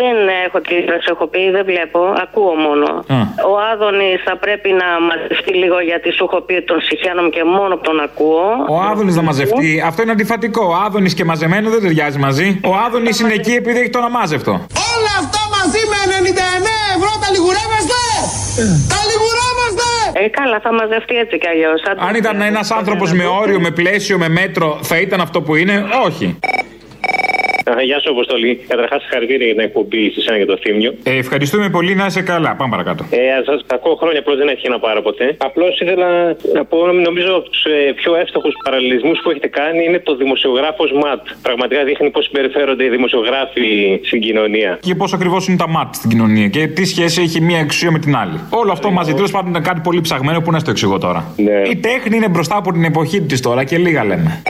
Δεν έχω τη προσεχοποιή, δεν βλέπω, ακούω μόνο. Α. Ο Άδωνης θα πρέπει να μαζευτεί λίγο γιατί σου έχω πει ότι τον συχαίνομαι και μόνο που τον ακούω. Ο Άδωνης να μαζευτεί, αυτό είναι αντιφατικό. Ο Άδωνης και μαζεμένο δεν ταιριάζει μαζί. Ο Άδωνης είναι εκεί επειδή έχει τον αμάζευτο. Όλα αυτά μαζί με 99 ευρώ τα λιγουρεύεστε! Τα λιγουρεύεστε! Ε, καλά, θα μαζευτεί έτσι κι αλλιώς. Αν ήταν ένας άνθρωπος με όριο, με πλαίσιο, με μέτρο, θα ήταν αυτό που είναι, όχι. Α, Γεια σου, Αποστολή. Καταρχάς, συγχαρητήρια για την εκπομπή στη Σένα για το Θήμιο. Ε, ευχαριστούμε πολύ να είσαι καλά. Πάμε παρακάτω. Ε, σας ακούω χρόνια, απλώς δεν έτυχε να πάρω ποτέ. Απλώς ήθελα να πω, νομίζω από του πιο εύστοχους παραλληλισμούς που έχετε κάνει είναι το δημοσιογράφος ΜΑΤ. Πραγματικά δείχνει πώς συμπεριφέρονται οι δημοσιογράφοι στην κοινωνία. Και πώς ακριβώς είναι τα ΜΑΤ στην κοινωνία και τι σχέση έχει μία εξουσία με την άλλη. Όλο αυτό μαζί τέλος πάντων είναι κάτι πολύ ψαγμένο που να στο εξηγώ τώρα. Ναι. Η τέχνη είναι μπροστά από την εποχή της τώρα και λίγα λέμε.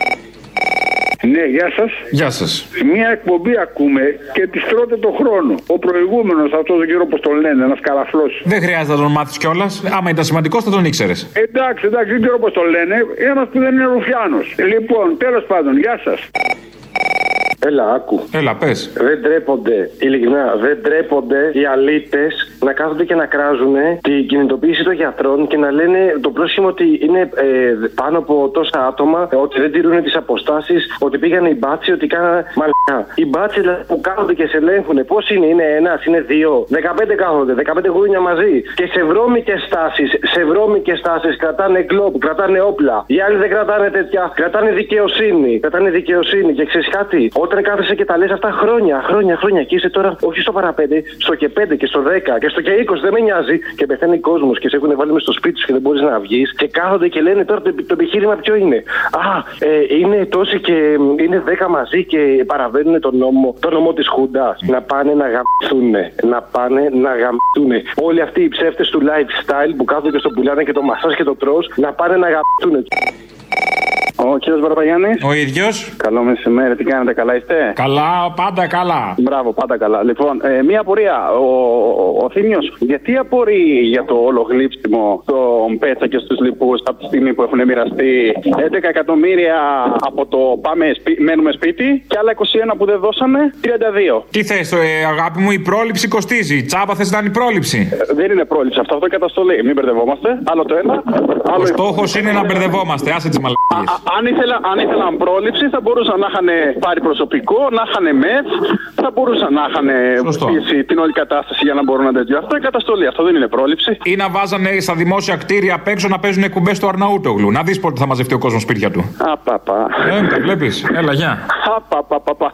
Ναι, γεια σας. Γεια σας. Μια εκπομπή ακούμε και τη τρώτε το χρόνο. Ο προηγούμενος, αυτός ο κύριος, όπως τον λένε, ένας καραφλό. Δεν χρειάζεται να τον μάθεις κιόλας. Άμα ήταν σημαντικός θα τον ήξερες. Εντάξει, εντάξει, δεν ξέρω πώ τον λένε. Ένας που δεν είναι ρουφιάνος. Λοιπόν, τέλος πάντων, γεια σας. Έλα, άκου. Έλα, πες. Δεν τρέπονται, ειλικρινά, δεν τρέπονται οι αλήτες να κάθονται και να κράζουν την κινητοποίηση των γιατρών και να λένε το πρόσχημα ότι είναι ε, πάνω από τόσα άτομα, ότι δεν τηρούν τις αποστάσεις, ότι πήγαν οι μπάτσι, ότι κάνανε μαλλιά. Οι μπάτσι δηλαδή, που κάθονται και σε ελέγχουν, πώς είναι, είναι ένας, είναι δύο, 15 κάθονται, 15 γούνια μαζί. Και σε βρώμικε στάσεις, σε βρώμικε στάσεις κρατάνε γκλόπ, κρατάνε όπλα. Οι άλλοι δεν κρατάνε τέτοια, κρατάνε δικαιοσύνη. Κρατάνε δικαιοσύνη. Και ξέρεις κάτι, όταν κάθεσαι και τα λες αυτά χρόνια, χρόνια, χρόνια και είσαι τώρα όχι στο παραπέντε, στο και 5 και στο 10 και στο και 20 δεν με νοιάζει και πεθαίνει κόσμος και σε έχουν βάλει μες στο σπίτι σου και δεν μπορείς να βγεις και κάθονται και λένε τώρα το, το επιχείρημα ποιο είναι. Α, ε, είναι τόσοι και είναι 10 μαζί και παραβαίνουν τον νόμο, τον νόμο της Χούντας. Να πάνε να γαμπηθούν. Να πάνε να γαμπηθούν. Όλοι αυτοί οι ψεύτες του lifestyle που κάθονται και στο πουλάνε και το μασά και το τρώ να πάνε να γαμπηθούν. Ο κύριος Μπαρμπαγιάννη. Ο ίδιος. Καλό μεσημέρι, τι κάνετε, καλά είστε; Καλά, πάντα καλά. Μπράβο, πάντα καλά. Λοιπόν, ε, μία απορία. Ο, ο, ο Θήμιος, γιατί απορεί για το όλο γλύψιμο των Πέτσα και στους λοιπούς από τη στιγμή που έχουν μοιραστεί 11 εκατομμύρια από το πάμε, σπί, μένουμε σπίτι και άλλα 21 που δεν δώσαμε, 32. Τι θες, ε, αγάπη μου, η πρόληψη κοστίζει. Τσάπα θες να είναι η πρόληψη. Ε, δεν είναι πρόληψη αυτό, αυτό είναι καταστολή. Μην μπερδευόμαστε. Άλλο το ένα. Άλλο Ο στόχος είναι να μπερδευόμαστε. Άσε τις μαλακίες. Αν, ήθελα, αν ήθελαν πρόληψη θα μπορούσαν να είχαν πάρει προσωπικό, να είχαν μεθ, θα μπορούσαν να είχαν βοηθήσει την όλη κατάσταση για να μπορούν να τέτοιο. Αυτό είναι καταστολή, αυτό δεν είναι πρόληψη. Ή να βάζανε στα δημόσια κτίρια απ' έξω να παίζουν εκπομπέ του Αρναούτογλου. Να δεις πότε θα μαζευτεί ο κόσμος σπίτια του. Απαπα. Ε, τα βλέπεις. Έλα, γεια. Απαπαπαπα.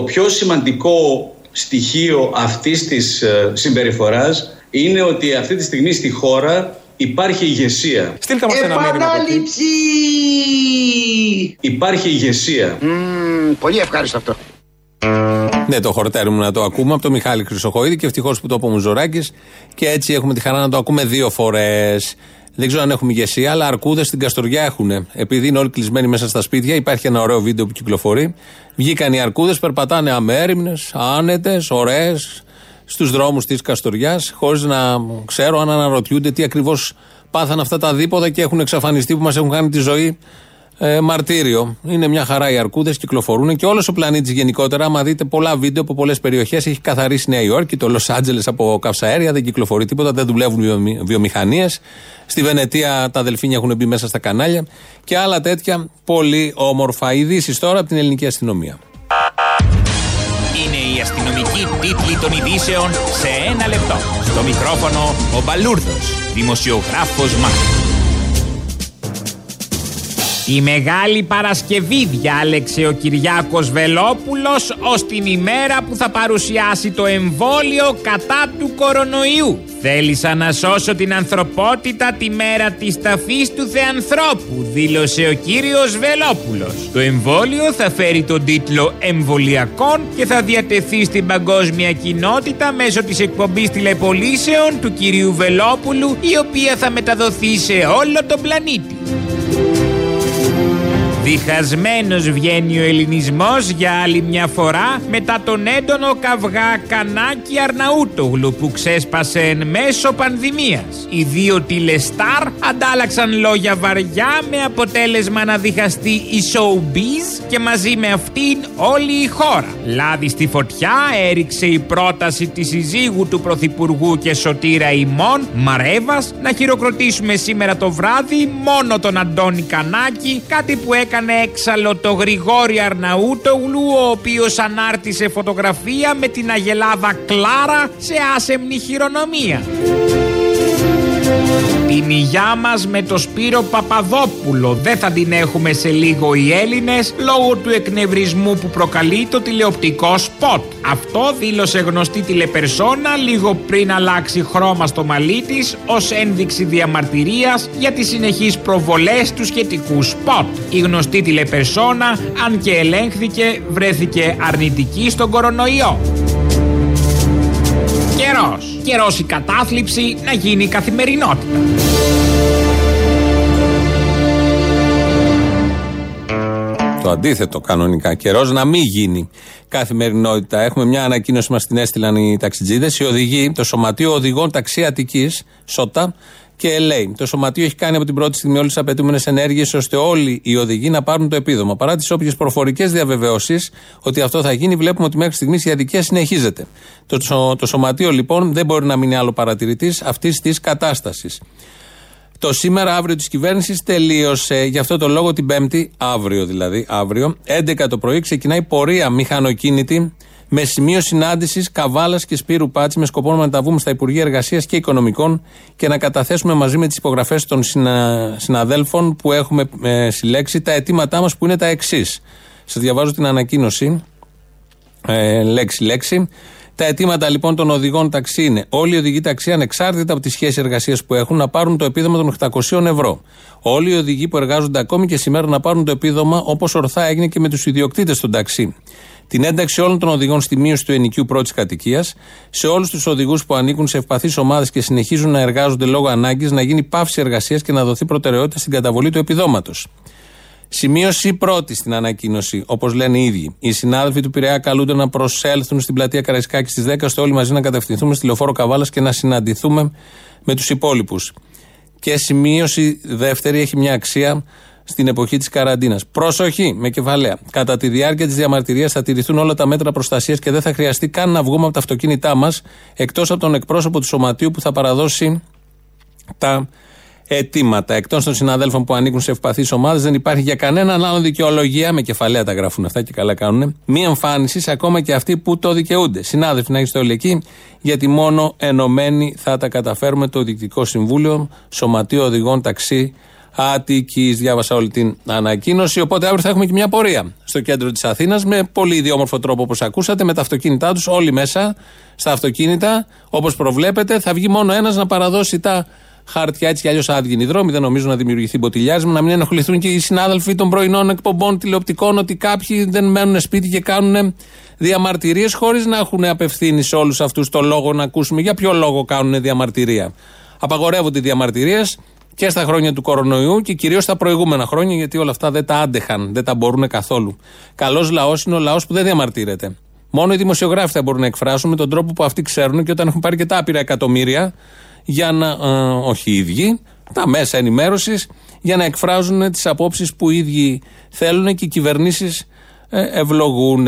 Το πιο σημαντικό στοιχείο αυτής της ε, συμπεριφοράς είναι ότι αυτή τη στιγμή στη χώρα υπάρχει ηγεσία. Στείλτε μας ένα μήνυμα. Επανάληψη! Υπάρχει ηγεσία. Μμμ, πολύ ευχάριστο αυτό. Ναι, το χορτέρι μου να το ακούμε από τον Μιχάλη Χρυσοχοίδη και ευτυχώς που το είπε ο Μουζωράκης και έτσι έχουμε τη χαρά να το ακούμε δύο φορές. Δεν ξέρω αν έχουμε ηγεσία, αλλά αρκούδες στην Καστοριά έχουν. Επειδή είναι όλοι κλεισμένοι μέσα στα σπίτια, υπάρχει ένα ωραίο βίντεο που κυκλοφορεί. Βγήκαν οι αρκούδες, περπατάνε αμέριμνες, άνετες, ωραίες, στους δρόμους της Καστοριάς, χωρίς να ξέρω αν αναρωτιούνται τι ακριβώς πάθαν αυτά τα δίποτα και έχουν εξαφανιστεί που μας έχουν κάνει τη ζωή ε, μαρτύριο. Είναι μια χαρά οι αρκούδες, κυκλοφορούν και όλος ο πλανήτης γενικότερα. Άμα δείτε πολλά βίντεο από πολλές περιοχές, έχει καθαρίσει η Νέα Υόρκη, το Λος Άντζελες από καυσαέρια, δεν κυκλοφορεί τίποτα, δεν δουλεύουν βιομη, βιομηχανίες. Στη Βενετία τα αδελφίνια έχουν μπει μέσα στα κανάλια και άλλα τέτοια πολύ όμορφα. Ειδήσεις τώρα από την ελληνική αστυνομία. Είναι η αστυνομική τίτλη των ειδήσεων σε ένα λεπτό. Στο μικρόφωνο ο Μπαλούρδος, δημοσιογράφος Μάρκος. Τη Μεγάλη Παρασκευή διάλεξε ο Κυριάκος Βελόπουλος ως την ημέρα που θα παρουσιάσει το εμβόλιο κατά του κορονοϊού. Θέλησα να σώσω την ανθρωπότητα τη μέρα της ταφής του Θεανθρώπου, δήλωσε ο κύριος Βελόπουλος. Το εμβόλιο θα φέρει τον τίτλο εμβολιακών και θα διατεθεί στην παγκόσμια κοινότητα μέσω της εκπομπής τηλεπολίσεων του κυρίου Βελόπουλου, η οποία θα μεταδοθεί σε όλο τον πλανήτη. Διχασμένος βγαίνει ο ελληνισμός για άλλη μια φορά μετά τον έντονο καυγά Κανάκη Αρναούτογλου που ξέσπασε εν μέσω πανδημίας. Οι δύο τηλεστάρ αντάλλαξαν λόγια βαριά με αποτέλεσμα να διχαστεί η showbiz και μαζί με αυτήν όλη η χώρα. Λάδι στη φωτιά έριξε η πρόταση της συζύγου του Πρωθυπουργού και Σωτήρα ημών Μαρέβας να χειροκροτήσουμε σήμερα το βράδυ μόνο τον Αντώνη Κανάκη, κάτι που έκανε έξαλλο το Γρηγόρη Αρναούτογλου, ο οποίος ανάρτησε φωτογραφία με την Αγελάδα Κλάρα σε άσεμνη χειρονομία. Την υγειά μας με το Σπύρο Παπαδόπουλο δεν θα την έχουμε σε λίγο οι Έλληνες λόγω του εκνευρισμού που προκαλεί το τηλεοπτικό σποτ. Αυτό δήλωσε γνωστή τηλεπερσόνα λίγο πριν αλλάξει χρώμα στο μαλλί της ως ένδειξη διαμαρτυρίας για τις συνεχείς προβολές του σχετικού σποτ. Η γνωστή τηλεπερσόνα αν και ελέγχθηκε βρέθηκε αρνητική στον κορονοϊό. Καιρός. Καιρός η κατάθλιψη να γίνει καθημερινότητα. Το αντίθετο κανονικά. Καιρός να μην γίνει καθημερινότητα. Έχουμε μια ανακοίνωση, μας την έστειλαν οι ταξιτζίδες. Οι οδηγοί, το Σωματείο Οδηγών Ταξί Αττική, ΣΟΤΑ, και λέει: Το Σωματείο έχει κάνει από την πρώτη στιγμή όλες τις απαιτούμενες ενέργειες ώστε όλοι οι οδηγοί να πάρουν το επίδομα. Παρά τις όποιες προφορικές διαβεβαιώσεις ότι αυτό θα γίνει, βλέπουμε ότι μέχρι στιγμής η αδικία συνεχίζεται. Το, σω- το Σωματείο λοιπόν δεν μπορεί να μείνει άλλο παρατηρητής αυτής της κατάστασης. Το σήμερα αύριο της κυβέρνησης τελείωσε. Γι' αυτό το λόγο την Πέμπτη, αύριο δηλαδή, αύριο, 11 το πρωί, ξεκινάει πορεία μηχανοκίνητη με σημείο συνάντησης Καβάλας και Σπύρου Πάτση με σκοπό να μεταβούμε στα Υπουργεία Εργασίας και Οικονομικών και να καταθέσουμε μαζί με τις υπογραφές των συνα... συναδέλφων που έχουμε ε, συλλέξει τα αιτήματά μας που είναι τα εξής. Σα διαβάζω την ανακοίνωση ε, λέξη-λέξη. Τα αιτήματα λοιπόν των οδηγών ταξί είναι όλοι οι οδηγοί ταξί ανεξάρτητα από τη σχέση εργασίας που έχουν να πάρουν το επίδομα των 800 ευρώ. Όλοι οι οδηγοί που εργάζονται ακόμη και σήμερα να πάρουν το επίδομα όπως ορθά έγινε και με τους ιδιοκτήτες των ταξί. Την ένταξη όλων των οδηγών στη μείωση του ενοικίου πρώτης κατοικίας, σε όλους τους οδηγούς που ανήκουν σε ευπαθείς ομάδες και συνεχίζουν να εργάζονται λόγω ανάγκης να γίνει πάυση εργασίας και να δοθεί προτεραιότητα στην καταβολή του επιδόματος. Σημείωση πρώτη στην ανακοίνωση, όπως λένε οι ίδιοι. Οι συνάδελφοι του Πειραιά καλούνται να προσέλθουν στην πλατεία Καραϊσκάκης στις 10 ώστε όλοι μαζί να κατευθυνθούμε στη λεωφόρο Καβάλας και να συναντηθούμε με τους υπόλοιπους. Και σημείωση δεύτερη έχει μια αξία στην εποχή της καραντίνας. Προσοχή με κεφαλαία. Κατά τη διάρκεια της διαμαρτυρίας θα τηρηθούν όλα τα μέτρα προστασίας και δεν θα χρειαστεί καν να βγούμε από τα αυτοκίνητά μας εκτός από τον εκπρόσωπο του σωματείου που θα παραδώσει τα αιτήματα. Εκτός των συναδέλφων που ανήκουν σε ευπαθείς ομάδες, δεν υπάρχει για κανέναν άλλο δικαιολογία, με κεφαλαία τα γράφουν αυτά και καλά κάνουν, μη εμφάνισης ακόμα και αυτοί που το δικαιούνται. Συνάδελφοι, να είστε όλοι εκεί, γιατί μόνο ενωμένοι θα τα καταφέρουμε. Το Διοικητικό Συμβούλιο, Σωματείο Οδηγών Ταξί Αττικής. Διάβασα όλη την ανακοίνωση. Οπότε αύριο θα έχουμε και μια πορεία στο κέντρο της Αθήνας με πολύ ιδιόμορφο τρόπο όπως ακούσατε, με τα αυτοκίνητά τους όλοι μέσα στα αυτοκίνητα. Όπως προβλέπετε, θα βγει μόνο ένας να παραδώσει τα χάρτια έτσι κι αλλιώς άδειοι είναι οι δρόμοι. Δεν νομίζω να δημιουργηθεί μποτιλιάρισμα, να μην ενοχληθούν και οι συνάδελφοι των πρωινών εκπομπών τηλεοπτικών ότι κάποιοι δεν μένουν σπίτι και κάνουν διαμαρτυρίες χωρίς να έχουν απευθύνει σε όλους αυτούς το λόγο να ακούσουμε για ποιο λόγο κάνουν διαμαρτυρία; Απαγορεύονται οι διαμαρτυρίες και στα χρόνια του κορονοϊού και κυρίως στα προηγούμενα χρόνια, γιατί όλα αυτά δεν τα άντεχαν, δεν τα μπορούν καθόλου. Καλός λαός είναι ο λαός που δεν διαμαρτύρεται. Μόνο οι δημοσιογράφοι θα μπορούν να εκφράσουν με τον τρόπο που αυτοί ξέρουν και όταν έχουν πάρει και τα άπειρα εκατομμύρια για να, ε, όχι οι ίδιοι, τα μέσα ενημέρωσης, για να εκφράζουν τις απόψεις που οι ίδιοι θέλουν και οι κυβερνήσεις ευλογούν.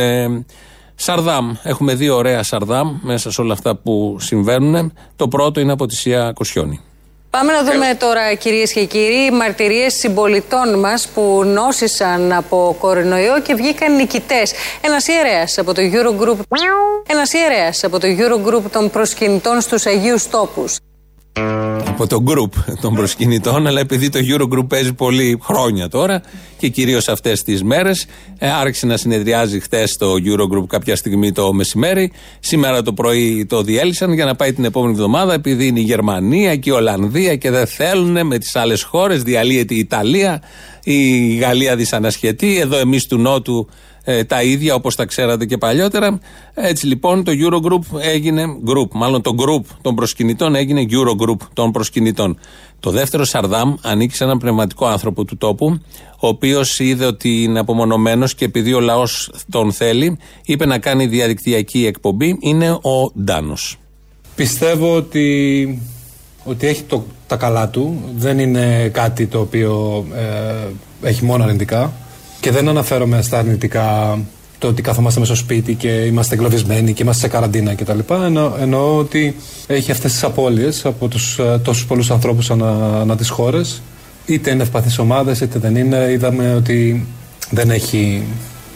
Σαρδάμ. Έχουμε δύο ωραία Σαρδάμ μέσα σε όλα αυτά που συμβαίνουν. Το πρώτο είναι από τη Σία Κοσιόνη. Πάμε να δούμε τώρα κυρίες και κύριοι μαρτυρίες συμπολιτών μας που νόσησαν από κορονοϊό και βγήκαν νικητές. Ένας ιερέας από το Eurogroup, ένας ιερέας από το Eurogroup των προσκυνητών στους Αγίους Τόπους. Από το group των προσκυνητών, αλλά επειδή το Eurogroup παίζει πολύ χρόνια τώρα και κυρίως αυτές τις μέρες, άρχισε να συνεδριάζει χθε το Eurogroup κάποια στιγμή το μεσημέρι. Σήμερα το πρωί το διέλυσαν για να πάει την επόμενη εβδομάδα, επειδή είναι η Γερμανία και η Ολλανδία και δεν θέλουν με τις άλλες χώρες, διαλύεται η Ιταλία. Η Γαλλία δυσανασχετεί. Εδώ εμείς του Νότου ε, τα ίδια όπως τα ξέρατε και παλιότερα. Έτσι λοιπόν το Eurogroup έγινε group, μάλλον το group των προσκυνητών έγινε Eurogroup των προσκυνητών. Το δεύτερο Σαρδάμ ανήκει σε έναν πνευματικό άνθρωπο του τόπου, ο οποίος είδε ότι είναι απομονωμένος και επειδή ο λαός τον θέλει, είπε να κάνει διαδικτυακή εκπομπή. Είναι ο Ντάνος. Πιστεύω ότι, ότι έχει το, τα καλά του. Δεν είναι κάτι το οποίο ε, έχει μόνο αρνητικά. Και δεν αναφέρομαι στα αρνητικά το ότι καθόμαστε μέσα στο σπίτι και είμαστε εγκλωβισμένοι και είμαστε σε καραντίνα κτλ. Εννο, εννοώ ότι έχει αυτές τις απώλειες από τους τόσους πολλούς ανθρώπους ανά, ανά τις χώρες. Είτε είναι ευπαθείς ομάδες, είτε δεν είναι. Είδαμε ότι δεν έχει,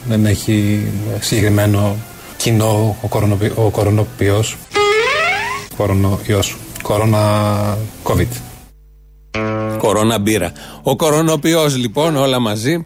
δεν έχει συγκεκριμένο κοινό ο, κορονοπι, ο κορονοποιός. Κορονοϊός. Κορονα COVID. Κορώνα μπύρα. Ο κορονοποιός λοιπόν όλα μαζί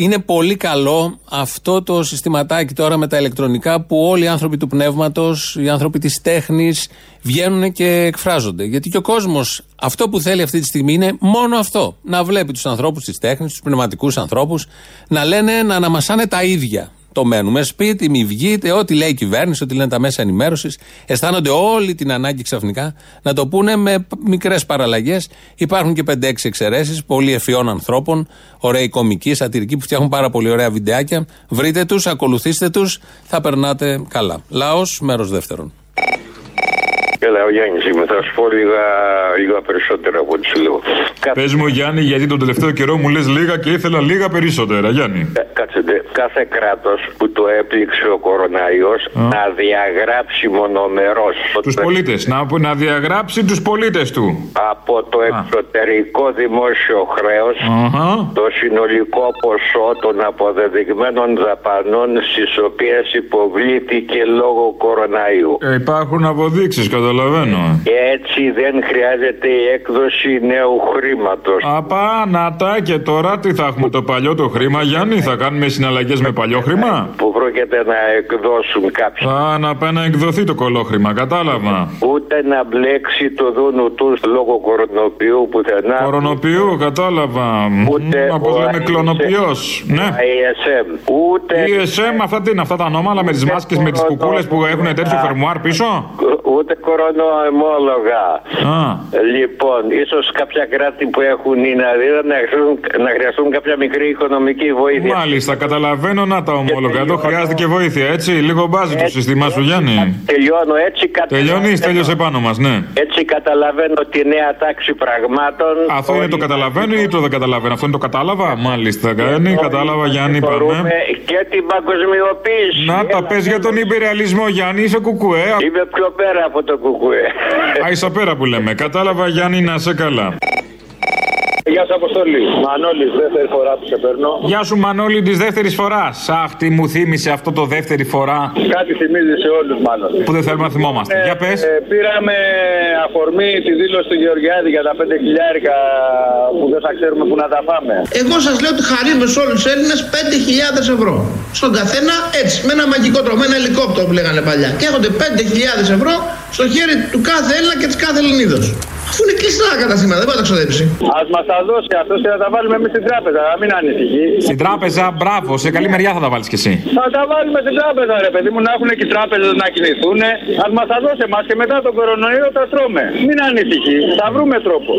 είναι πολύ καλό αυτό το συστηματάκι τώρα με τα ηλεκτρονικά που όλοι οι άνθρωποι του πνεύματος, οι άνθρωποι της τέχνης βγαίνουν και εκφράζονται. Γιατί και ο κόσμος αυτό που θέλει αυτή τη στιγμή είναι μόνο αυτό. Να βλέπει τους ανθρώπους της τέχνης, τους πνευματικούς ανθρώπους, να λένε, να αναμασάνε τα ίδια το μένουμε σπίτι, μη βγείτε, ό,τι λέει η κυβέρνηση, ό,τι λένε τα μέσα ενημέρωσης. Αισθάνονται όλη την ανάγκη ξαφνικά να το πούνε με μικρές παραλλαγές. Υπάρχουν και 5-6 εξαιρέσεις πολύ ευφυών ανθρώπων, ωραίοι κομικοί, σατυρικοί που φτιάχνουν πάρα πολύ ωραία βιντεάκια. Βρείτε τους, ακολουθήστε τους, θα περνάτε καλά. Λαός, μέρος δεύτερον. Έλα, ο Γιάννης είμαι. Θα σου πω λίγα, λίγα περισσότερα από ό,τι σου λέω. Πες μου, Γιάννη, γιατί τον τελευταίο καιρό μου λες λίγα και ήθελα λίγα περισσότερα, Γιάννη. Ε, κάτσετε, κάθε κράτος που το έπληξε ο κοροναϊό να διαγράψει μονομερός. Τους πολίτες. Να, να διαγράψει τους πολίτες του. Από το εξωτερικό δημόσιο χρέος το συνολικό ποσό των αποδεδειγμένων δαπανών στις οποίες υποβλήθηκε λόγω κοροναϊού. Ε, υπάρχουν αποδείξεις, καταλαβαίνω. Έτσι δεν χρειάζεται η έκδοση νέου χρήματος. Απάνατα και τώρα τι θα έχουμε το παλιό το χρήμα, Γιάννη, θα κάνουμε συναλλαγές με παλιό χρήμα; Που πρόκειται να εκδώσουν κάποιοι. Α, να πάει να εκδοθεί το κολόχρημα, κατάλαβα. Ούτε να μπλέξει το δούνου του λόγω κορονοποιού πουθενά. Κορονοποιού, κατάλαβα. Ούτε Από εδώ είναι κλωνοποιός. Ναι. ESM. Ούτε. ESM, αυτά τι είναι, αυτά τα ανώμαλα με τις μάσκες, με τις κουκούλες που έχουν τέτοιο φερμουάρ πίσω; Ούτε κορονοαιμόλογα. Λοιπόν, ίσως κάποια κράτη που έχουν ή να δίδουν να χρειαστούν, να χρειαστούν κάποια μικρή οικονομική βοήθεια. Μάλιστα, καταλαβαίνω να τα ομόλογα. Εδώ χρειάζεται και βοήθεια, έτσι. Λίγο μπάζει το σύστημά σου, Γιάννη. Τελειώνω έτσι. Τελειώνεις, τέλειωσε πάνω μας, ναι. Έτσι καταλαβαίνω τη νέα τάξη πραγμάτων. Αυτό είναι το καταλαβαίνω ή το δεν καταλαβαίνω; Αυτό είναι το κατάλαβα; Μάλιστα, Γιάννη, κατάλαβα, Γιάννη, πάμε. Και την παγκοσμιοποίηση. Να τα πες για τον υπεραλισμό, Γιάννη, είσαι κουκουέ. Είμαι πιο πέρα από το κουκουέ. Α, πέρα που λέμε. Κατάλαβα, Γιάννη, να σε καλά. Γεια σα, Αποστολή. Μανώλη, δεύτερη φορά που σε παίρνω. Γεια σου, Μανώλη, της δεύτερης φοράς. Αχ, τι μου θύμισε αυτό το δεύτερη φορά. Κάτι θυμίζει σε όλους, μάλλον. Που δεν θέλουμε να θυμόμαστε. Ε, Για πες. Ε, πήραμε αφορμή τη δήλωση του Γεωργιάδη για τα 5 χιλιάρικα που δεν θα ξέρουμε πού να τα πάμε. Εγώ σας λέω ότι χαρίζουμε σε όλους τους Έλληνες 5.000 ευρώ. Στον καθένα έτσι, με ένα μαγικό τρόπο, με ένα ελικόπτερο που λέγανε παλιά. Και έχονται 5.000 ευρώ στο χέρι του κάθε Έλληνα και της κάθε Ελληνίδας. Αφού είναι κλειστά καταστήματα, δεν μπορεί να τα ξοδέψει. Α μας τα δώσει αυτός και θα τα βάλουμε εμείς στην τράπεζα, να μην ανησυχεί. Στην τράπεζα, μπράβο, σε καλή μεριά θα τα βάλεις κι εσύ. Θα τα βάλουμε στην τράπεζα, ρε παιδί μου, να έχουν και οι τράπεζες να κινηθούν. Α μας τα δώσει εμάς και μετά τον κορονοϊό τα τρώμε. Μην ανησυχεί, θα βρούμε τρόπο.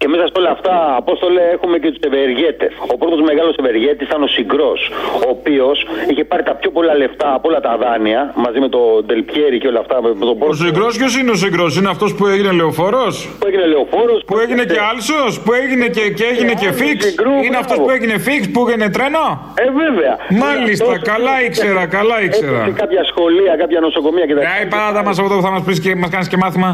Και μέσα σε όλα αυτά, Απόστολε, έχουμε και τους ευεργέτες. Ο πρώτος μεγάλος ευεργέτης ήταν ο Συγκρός, ο οποίος είχε πάρει τα πιο πολλά λεφτά από όλα τα δάνεια μαζί με τον Τελπιέρη και όλα αυτά. Με τον Ο Συγκρός, ποιος είναι ο Συγκρός, είναι αυτός που έγινε λεωφόρος; Που έγινε λεωφόρος. Που έγινε και άλσος, που έγινε και, και έγινε και φίξ; Είναι αυτός που έγινε φίξ, που έγινε τρένο; Ε, βέβαια. Μάλιστα, καλά ήξερα, καλά ήξερα. Έχει κάποια σχολεία, κάποια νοσοκομεία και τα Ε, παράτα μας αυτό που θα μας πεις και μας κάνεις και μάθημα.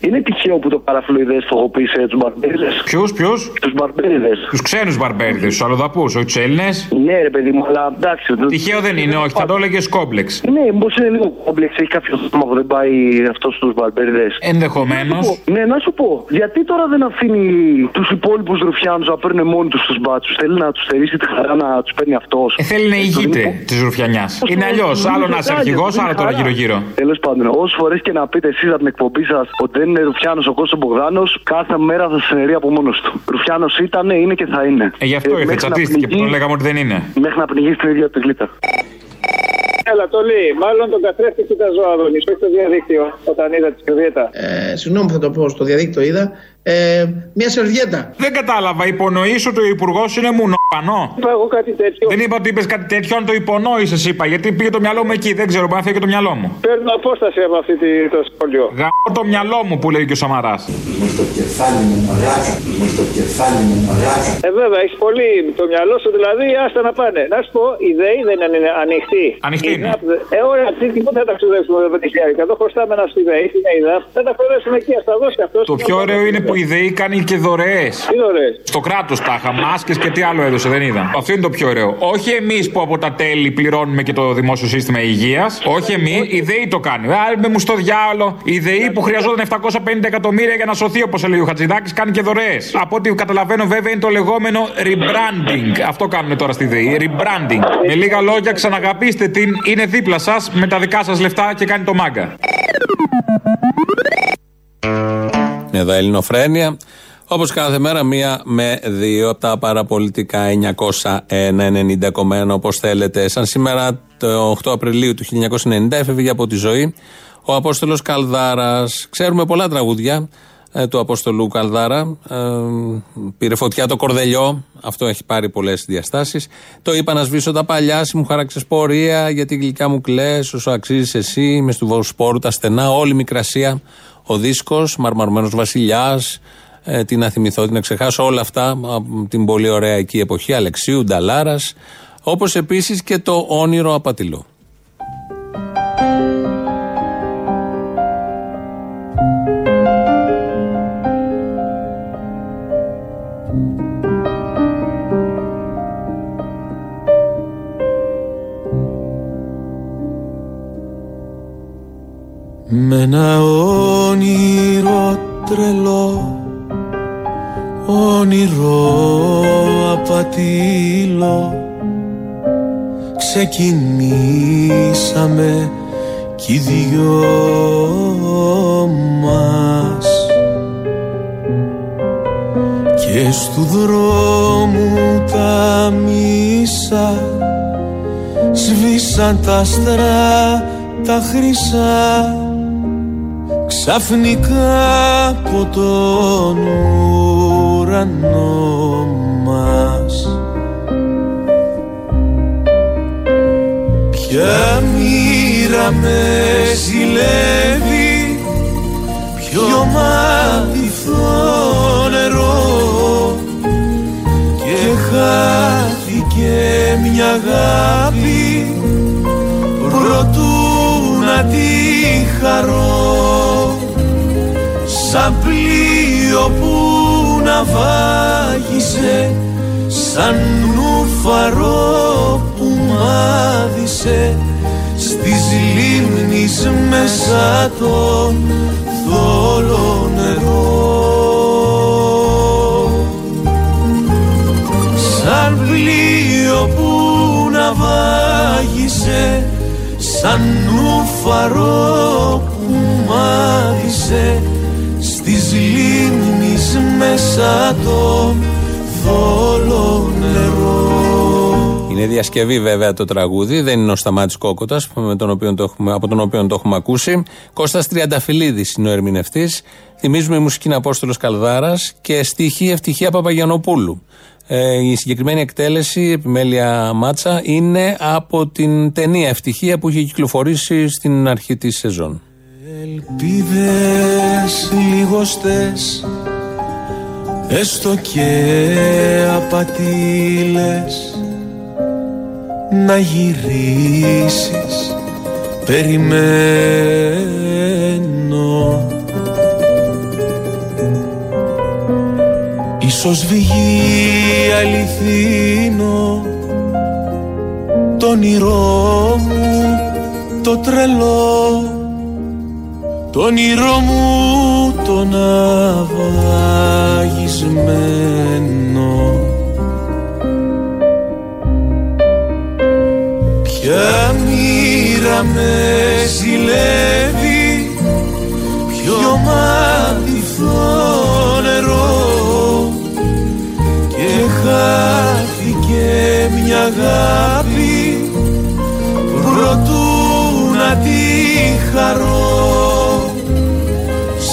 Είναι τυχαίο που το παραφλοειδέ φογοποίησε τους μπαρμπέριδες. Ποιους, ποιους; Τους μπαρμπέριδες. Τους ξένους μπαρμπέριδες, τους αλλοδαπούς, όχι τους Έλληνες; Ναι, ρε παιδί μου, αλλά εντάξει. Τυχαίο δεν είναι, όχι, θα το έλεγες κόμπλεξ. Ναι, μήπως είναι λίγο κόμπλεξ, έχει κάποιο θέμα που δεν πάει αυτός στου μπαρμπέριδες. Ενδεχομένως. Ναι, να σου πω, γιατί τώρα δεν αφήνει τους υπόλοιπους ρουφιάνους να παίρνουν μόνοι τους τους μπάτσους. Θέλει να τους θερήσει τη χαρά να τους παίρνει αυτός. Ε, θέλει να ηγείται της ρουφιανιάς. Είναι αλλιώς. Άλλο να είσαι αρχηγός, άλλο τώρα γύρω-γύρω. Τέλος πάντων, όσες φορές και να πείτε εσείς από την εκπομπή σας ότι δεν δεν είναι Ρουφιάνος ο Κώστας Μπογδάνος, κάθε μέρα θα συνερεί από μόνος του. Ρουφιάνος ήταν, είναι και θα είναι. Ε, γι' αυτό ήρθε, μέχρι να τσατίστηκε που πνιγεί- τον λέγαμε ότι δεν είναι. Μέχρι να πνιγεί στην ίδια τη γλύτα. Έλα, το λέει. Μάλλον τον καθρέφτη του τα ζώα, Αδόνης, όχι το διαδίκτυο, όταν είδα τη σερβιέτα. Ε, συγγνώμη που θα το πω στο διαδίκτυο είδα. Ε, μια σερβιέτα. Δεν κατάλαβα. Υπονοείς ότι ο υπουργός είναι μουνοπανό. Είπα εγώ κάτι τέτοιο. Δεν είπα ότι είπες κάτι τέτοιο, αν το υπονόησε, είπα. Γιατί πήγε το μυαλό μου εκεί. Δεν ξέρω, μπορεί να φύγει και το μυαλό μου. Παίρνω απόσταση από αυτή τη, το σχόλιο. Γαμώ το μυαλό μου που λέει και ο Σαμαράς. Ε, βέβαια, έχεις πολύ το μυαλό σου, δηλαδή, άστα να πάνε. Να σου πω, η ΔΕΗ δεν είναι ανοιχτή. Ανοιχτή Η είναι. ΔΑΠ δεν- Ε, ωραία, τι, τι, πού θα τα ξοδέψουμε με 5.000. Εδώ χρωστάμε ένα στη ΔΕΗ, στην ΕΙΔΑΠ. Θα τα ξοδέψουμε εκεί, ας τα δώσει αυτός. Το πιο ωραίο είναι που η ΔΕΗ κάνει και δωρεές. Τι δωρεές; Στο κράτος τα είχα, μάσκες και τι άλλο έδωσε, δεν είδα. Αυτό είναι το πιο ωραίο. Όχι εμείς που από τα τέλη πληρώνουμε και το δημόσιο σύστημα υγείας. Όχι εμείς, η ΔΕΗ το κάνει. Άρα μου στο διάολο. Η ΔΕΗ που χρειαζόταν 750 εκατομμύρια για να σωθεί, όπως έλεγε ο Χατζηδάκης, κάνει και δωρεές. Από ό,τι καταλαβαίνω, βέβαια, είναι το λεγόμενο rebranding. Αυτό κάνουν τώρα στη ΔΕΗ. Rebranding. Με λίγα λόγια, ξαναγαπήστε την, είναι δίπλα σας με τα δικά σας λεφτά και κάνει το μάγκα. Εδώ Ελληνοφρένια. Όπως κάθε μέρα, μία με δύο από τα παραπολιτικά 901-90,1 όπως θέλετε. Σαν σήμερα, το 8 Απριλίου του 1990, έφευγε από τη ζωή ο Απόστολος Καλδάρας. Ξέρουμε πολλά τραγούδια ε, του Απόστολου Καλδάρα. Ε, πήρε φωτιά το κορδελιό. Αυτό έχει πάρει πολλές διαστάσεις. Το είπα να σβήσω τα παλιά, μου χαράξες πορεία, γιατί γλυκά μου κλε, όσο αξίζεις εσύ, μες του σπόρου τα στενά, όλη η μικρασία. Ο δίσκος, Μαρμαρμένος Βασιλιάς, ε, τι να θυμηθώ, τι να ξεχάσω, όλα αυτά από την πολύ ωραία εκεί εποχή Αλεξίου, Νταλάρας, όπως επίσης και το όνειρο απατηλό. Με ένα όνειρο τρελό Όνειρο απατήλο Ξεκινήσαμε κι οι δυο μας. Και στου δρόμου τα μίσα Σβήσαν τα άστρα τα χρυσά Ξαφνικά από τον ουρανό μας. Ποια μοίρα με ζηλεύει Ποιο μάτι νερό Και χάθηκε μια αγάπη Προτού να τη χαρώ Σαν πλοίο που να βάγισε Σαν νουφαρό που μάδισε Στις λίμνης μέσα το θόλο νερό. Σαν πλοίο που να βάγισε Σαν νουφαρό που μάδισε Στις λίμνης μέσα το θόλο νερό Είναι διασκευή βέβαια το τραγούδι, δεν είναι ο Σταμάτης Κόκοτας με τον οποίο το έχουμε, από τον οποίο το έχουμε ακούσει. Κώστας Τριανταφυλλίδης είναι ο ερμηνευτής. Θυμίζουμε η μουσική είναι Απόστολος Καλδάρας και στοιχή Ευτυχία Παπαγιανοπούλου. Ε, η συγκεκριμένη εκτέλεση, επιμέλεια μάτσα, είναι από την ταινία Ευτυχία που είχε κυκλοφορήσει στην αρχή της σεζόν. Ελπίδες λιγοστές Έστω και απατήλες Να γυρίσεις Περιμένω Ίσως βγει αληθινό Το όνειρό μου το τρελό. Το όνειρό μου το ναυαγισμένο. Ποια μοίρα με ζηλεύει Ποιο μάτι αγάπη προτού να τη χαρώ.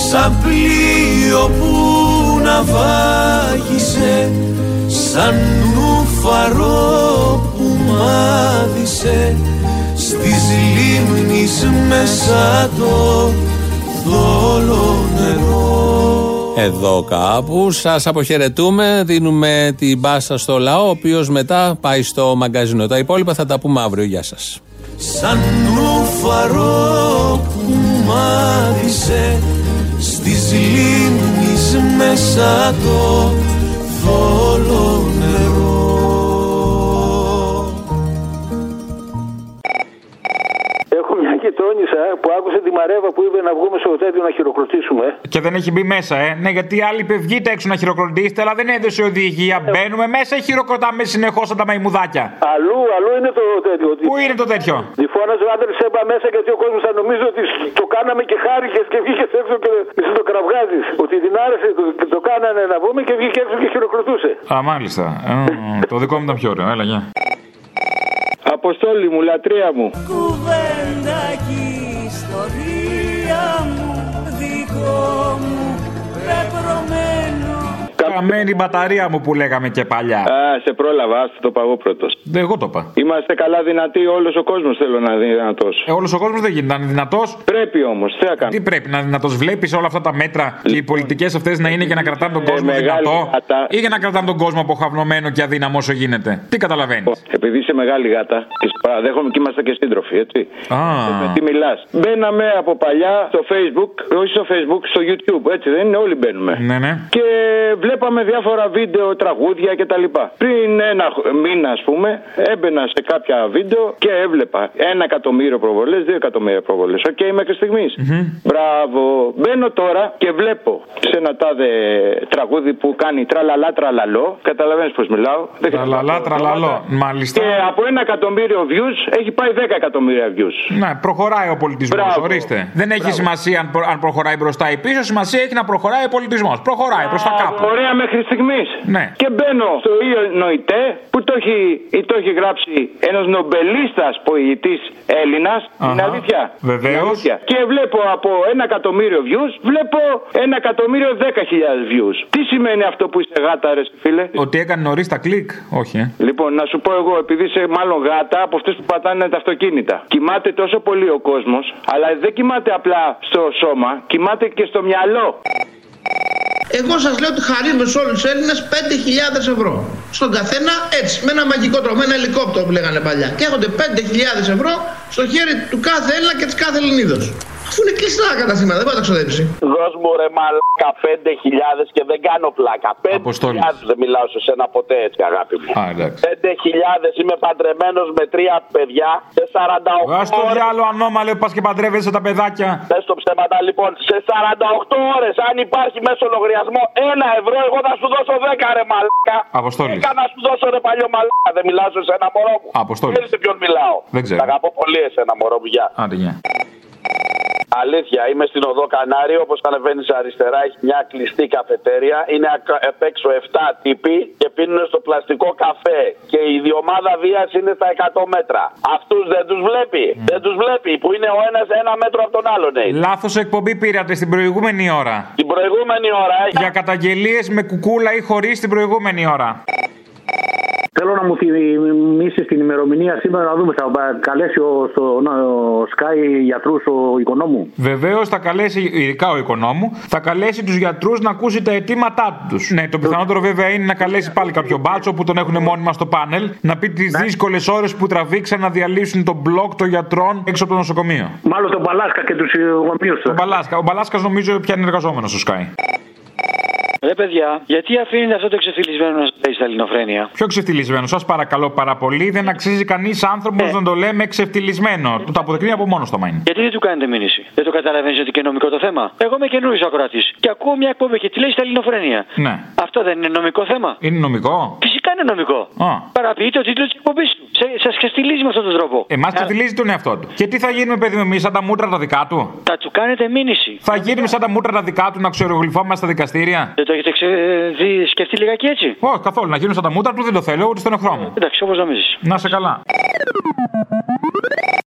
Σαν πλοίο που να βάγισε σαν νουφαρό που μάδισε στις λίμνης μέσα το θόλο νερό Εδώ κάπου σας αποχαιρετούμε. Δίνουμε την μπάσα στο λαό, ο οποίος μετά πάει στο μαγκαζίνο. Τα υπόλοιπα θα τα πούμε αύριο. Γεια σας. σαν νουφαρό που μάδισε στις λίμνης μέσα το θόλο νερό Έχω μια γειτόνισσα που άκουσε τη Μαρέβα που είπε να βγούμε στο τέτοιο να χειροκροτήσουμε. Και δεν έχει μπει μέσα, ε. Ναι, γιατί άλλοι είπε βγείτε έξω να χειροκροτήσετε, αλλά δεν έδωσε οδηγία. Μπαίνουμε μέσα ή χειροκροτάμε συνεχώς σαν τα μαϊμουδάκια; Αλλού, αλλού είναι το τέτοιο. Ότι... Πού είναι το τέτοιο; Τη φώναζε ο άντρε έμπα μέσα γιατί ο κόσμος θα νομίζει ότι το κάναμε και χάρηκε και βγήκες έξω και εσύ το κραυγάζεις. Ότι την άρεσε, το, το κάνανε να πούμε και βγήκε έξω και χειροκροτούσε. Α, μάλιστα. Ε, το δικό μου ήταν πιο ωραίο. Έλα, γεια. Αποστόλη μου, λατρεία μου. Κουβέντα και ιστορία μου δικό μου πεπρωμένο Καμένη μπαταρία μου που λέγαμε και παλιά. Α, σε πρόλαβα, άστο το παγώ πρώτος. Δεν εγώ το είπα. Είμαστε καλά δυνατοί, όλος ο κόσμος θέλω να είναι δυνατός. Ε, Όλος ο κόσμος δεν γίνεται να είναι δυνατός. Πρέπει όμως, τι να κάνω; Τι πρέπει, να είναι δυνατός. Βλέπεις όλα αυτά τα μέτρα και οι πολιτικές αυτές να είναι για να κρατάνε τον κόσμο μεγάλη δυνατό γάτα. ή για να κρατάνε τον κόσμο αποχαυνομένο και αδύναμο όσο γίνεται. Τι καταλαβαίνεις; Επειδή είσαι μεγάλη γάτα και σε παραδέχομαι και είμαστε και σύντροφοι, έτσι. Α. Με τι μιλάς. Μπαίναμε από παλιά στο Facebook, όχι στο Facebook, στο YouTube, έτσι δεν είναι, όλοι μπαίνουμε. Ναι, ναι. Και βλέπαμε διάφορα βίντεο, τραγούδια κτλ. Πριν ένα χ- μήνα, ας πούμε, έμπαινα σε κάποια βίντεο και έβλεπα ένα εκατομμύριο προβολές, δύο εκατομμύρια προβολές. Οκ, μέχρι στιγμής. Μπράβο. Μπαίνω τώρα και βλέπω σε ένα τάδε τραγούδι που κάνει τραλαλά τραλαλό. Καταλαβαίνεις πώς μιλάω. Δεν Τραλαλά, τραλαλό. Μάλιστα. Και από ένα εκατομμύριο views έχει πάει 10 εκατομμύρια views. Ναι, προχωράει ο πολιτισμός. Μπράβο. Ορίστε. Δεν έχει Μπράβο. σημασία αν, προ- αν προχωράει μπροστά ή πίσω. Σημασία έχει να προχωράει ο πολιτισμός. Προχωράει προς τα κάπου. Ωραία μέχρι στιγμής. Ναι. Και μπαίνω στο Ιωνοητέ που το έχει, το έχει γράψει ένας νομπελίστας ποιητή Έλληνας. Είναι Αχα. αλήθεια. Βεβαίως. Είναι αλήθεια. Και βλέπω από ένα εκατομμύριο views, βλέπω ένα εκατομμύριο δέκα χιλιάδες views. Τι σημαίνει αυτό που είσαι γάτα, ρε φίλε; Ότι έκανε νωρίς τα κλικ; Όχι, ε. Λοιπόν, να σου πω εγώ, επειδή είσαι μάλλον γάτα από αυτούς που πατάνε τα αυτοκίνητα. Κοιμάται τόσο πολύ ο κόσμος, αλλά δεν κοιμάται απλά στο σώμα, κοιμάται και στο μυαλό. Εγώ σας λέω ότι χαρίζουμε σε όλους τους Έλληνες 5.000 ευρώ. Στον καθένα έτσι, με ένα μαγικό τρόπο, με ένα ελικόπτερο που λέγανε παλιά. Και έχονται 5.000 ευρώ στο χέρι του κάθε Έλληνα και της κάθε Ελληνίδο. Αφού είναι κλειστά κατά σήμερα, δεν μπορεί να τα ξοδέψει. Δώσ' μου ρε μαλάκα 5.000 και δεν κάνω πλάκα. 5.000 δεν μιλάω σε σένα ποτέ έτσι αγάπη μου. Α, εντάξει. 5.000 είμαι παντρεμένος με τρία παιδιά σε 48 Γεια στο ώρες. διάλογο ανώμαλε, πας και παντρεύεσαι τα παιδάκια. Πες το ψέματα λοιπόν, σε 48 ώρες αν υπάρχει μέσω λογαριασμό 1 ευρώ, εγώ θα σου δώσω 10 ρε μαλάκα. Αποστόλης. Έκανα να σου δώσω ρε παλιό μαλάκα, δεν μιλάω σε ένα μωρό μου. Αποστόλης. Ξέρεις σε ποιον μιλάω. Δεν ξέρω. Σ' αγαπώ πολύ εσένα μωρό μου, γεια. Άντε, γεια. Αλήθεια, είμαι στην οδό Κανάρι. Όπως ανεβαίνει αριστερά, έχει μια κλειστή καφετέρια. Είναι ακα- απ' έξω 7 τύποι και πίνουν στο πλαστικό καφέ. Και η διομάδα βίας είναι στα 100 μέτρα. Αυτούς δεν τους βλέπει. Δεν τους βλέπει που είναι ο ένας ένα μέτρο από τον άλλον. ε. Λάθος εκπομπή πήρατε στην προηγούμενη ώρα. Την προηγούμενη ώρα. ε. Για καταγγελίες με κουκούλα ή χωρίς την προηγούμενη ώρα. Θέλω να μου θυμίσει την ημερομηνία σήμερα να δούμε. Θα καλέσει ο, στο, ο Sky γιατρούς ο οικονόμου. Βεβαίως θα καλέσει, ειδικά ο οικονόμου, θα καλέσει τους γιατρούς να ακούσει τα αιτήματά τους. Ναι, το πιθανότερο βέβαια είναι να καλέσει πάλι κάποιο μπάτσο που τον έχουν μόνιμα στο πάνελ, να πει τις δύσκολες ώρες που τραβήξαν να διαλύσουν τον μπλοκ των γιατρών έξω από το νοσοκομείο. Μάλλον τον Παλάσκα και τους γονεί του. Ο Μπαλάσκα, ο Μπαλάσκα νομίζω πια είναι εργαζόμενος στο Sky. Ρε παιδιά, γιατί αφήνετε αυτό το εξεφυλισμένο να λέει στα ελληνοφρένεια; Πιο ξεφτυλισμένο, σας παρακαλώ πάρα πολύ. Δεν αξίζει κανείς άνθρωπος Ε. να το λέμε ξεφτυλισμένο. Του το αποδεικνύει από μόνος το μάιν. Γιατί δεν του κάνετε μήνυση; Δεν το καταλαβαίνεις ότι και νομικό το θέμα; Εγώ είμαι καινούριο ακροατής. Και ακούω μια εκπομπή και τη λέει στα ελληνοφρένεια. Ναι. Αυτό δεν είναι νομικό θέμα; Είναι νομικό; Φυσικά είναι νομικό. Α. Παραποιείται ο τίτλος της εκπομπής του. Σας ξεφτυλίζει με αυτόν τον τρόπο. Εμάς ξεφτυλίζει τον εαυτό του. Και τι θα γίνουμε, παιδί μου, εμείς σαν τα μούτρα τα δικά του; Θα του κάνετε μήνυση. Θα γίνουμε σαν τα μούτρα τα δικά του να ξερογλυφόμαστε στα δικαστήρια; Δεν το έχετε ξε... δει, σκεφτεί λιγάκι έτσι; Όχι, καθόλου. Να γίνω σαν τα μούτρα του δεν το θέλω, ούτε στενοχρό μου. Εντάξει, όπως νομίζεις. Να σε καλά.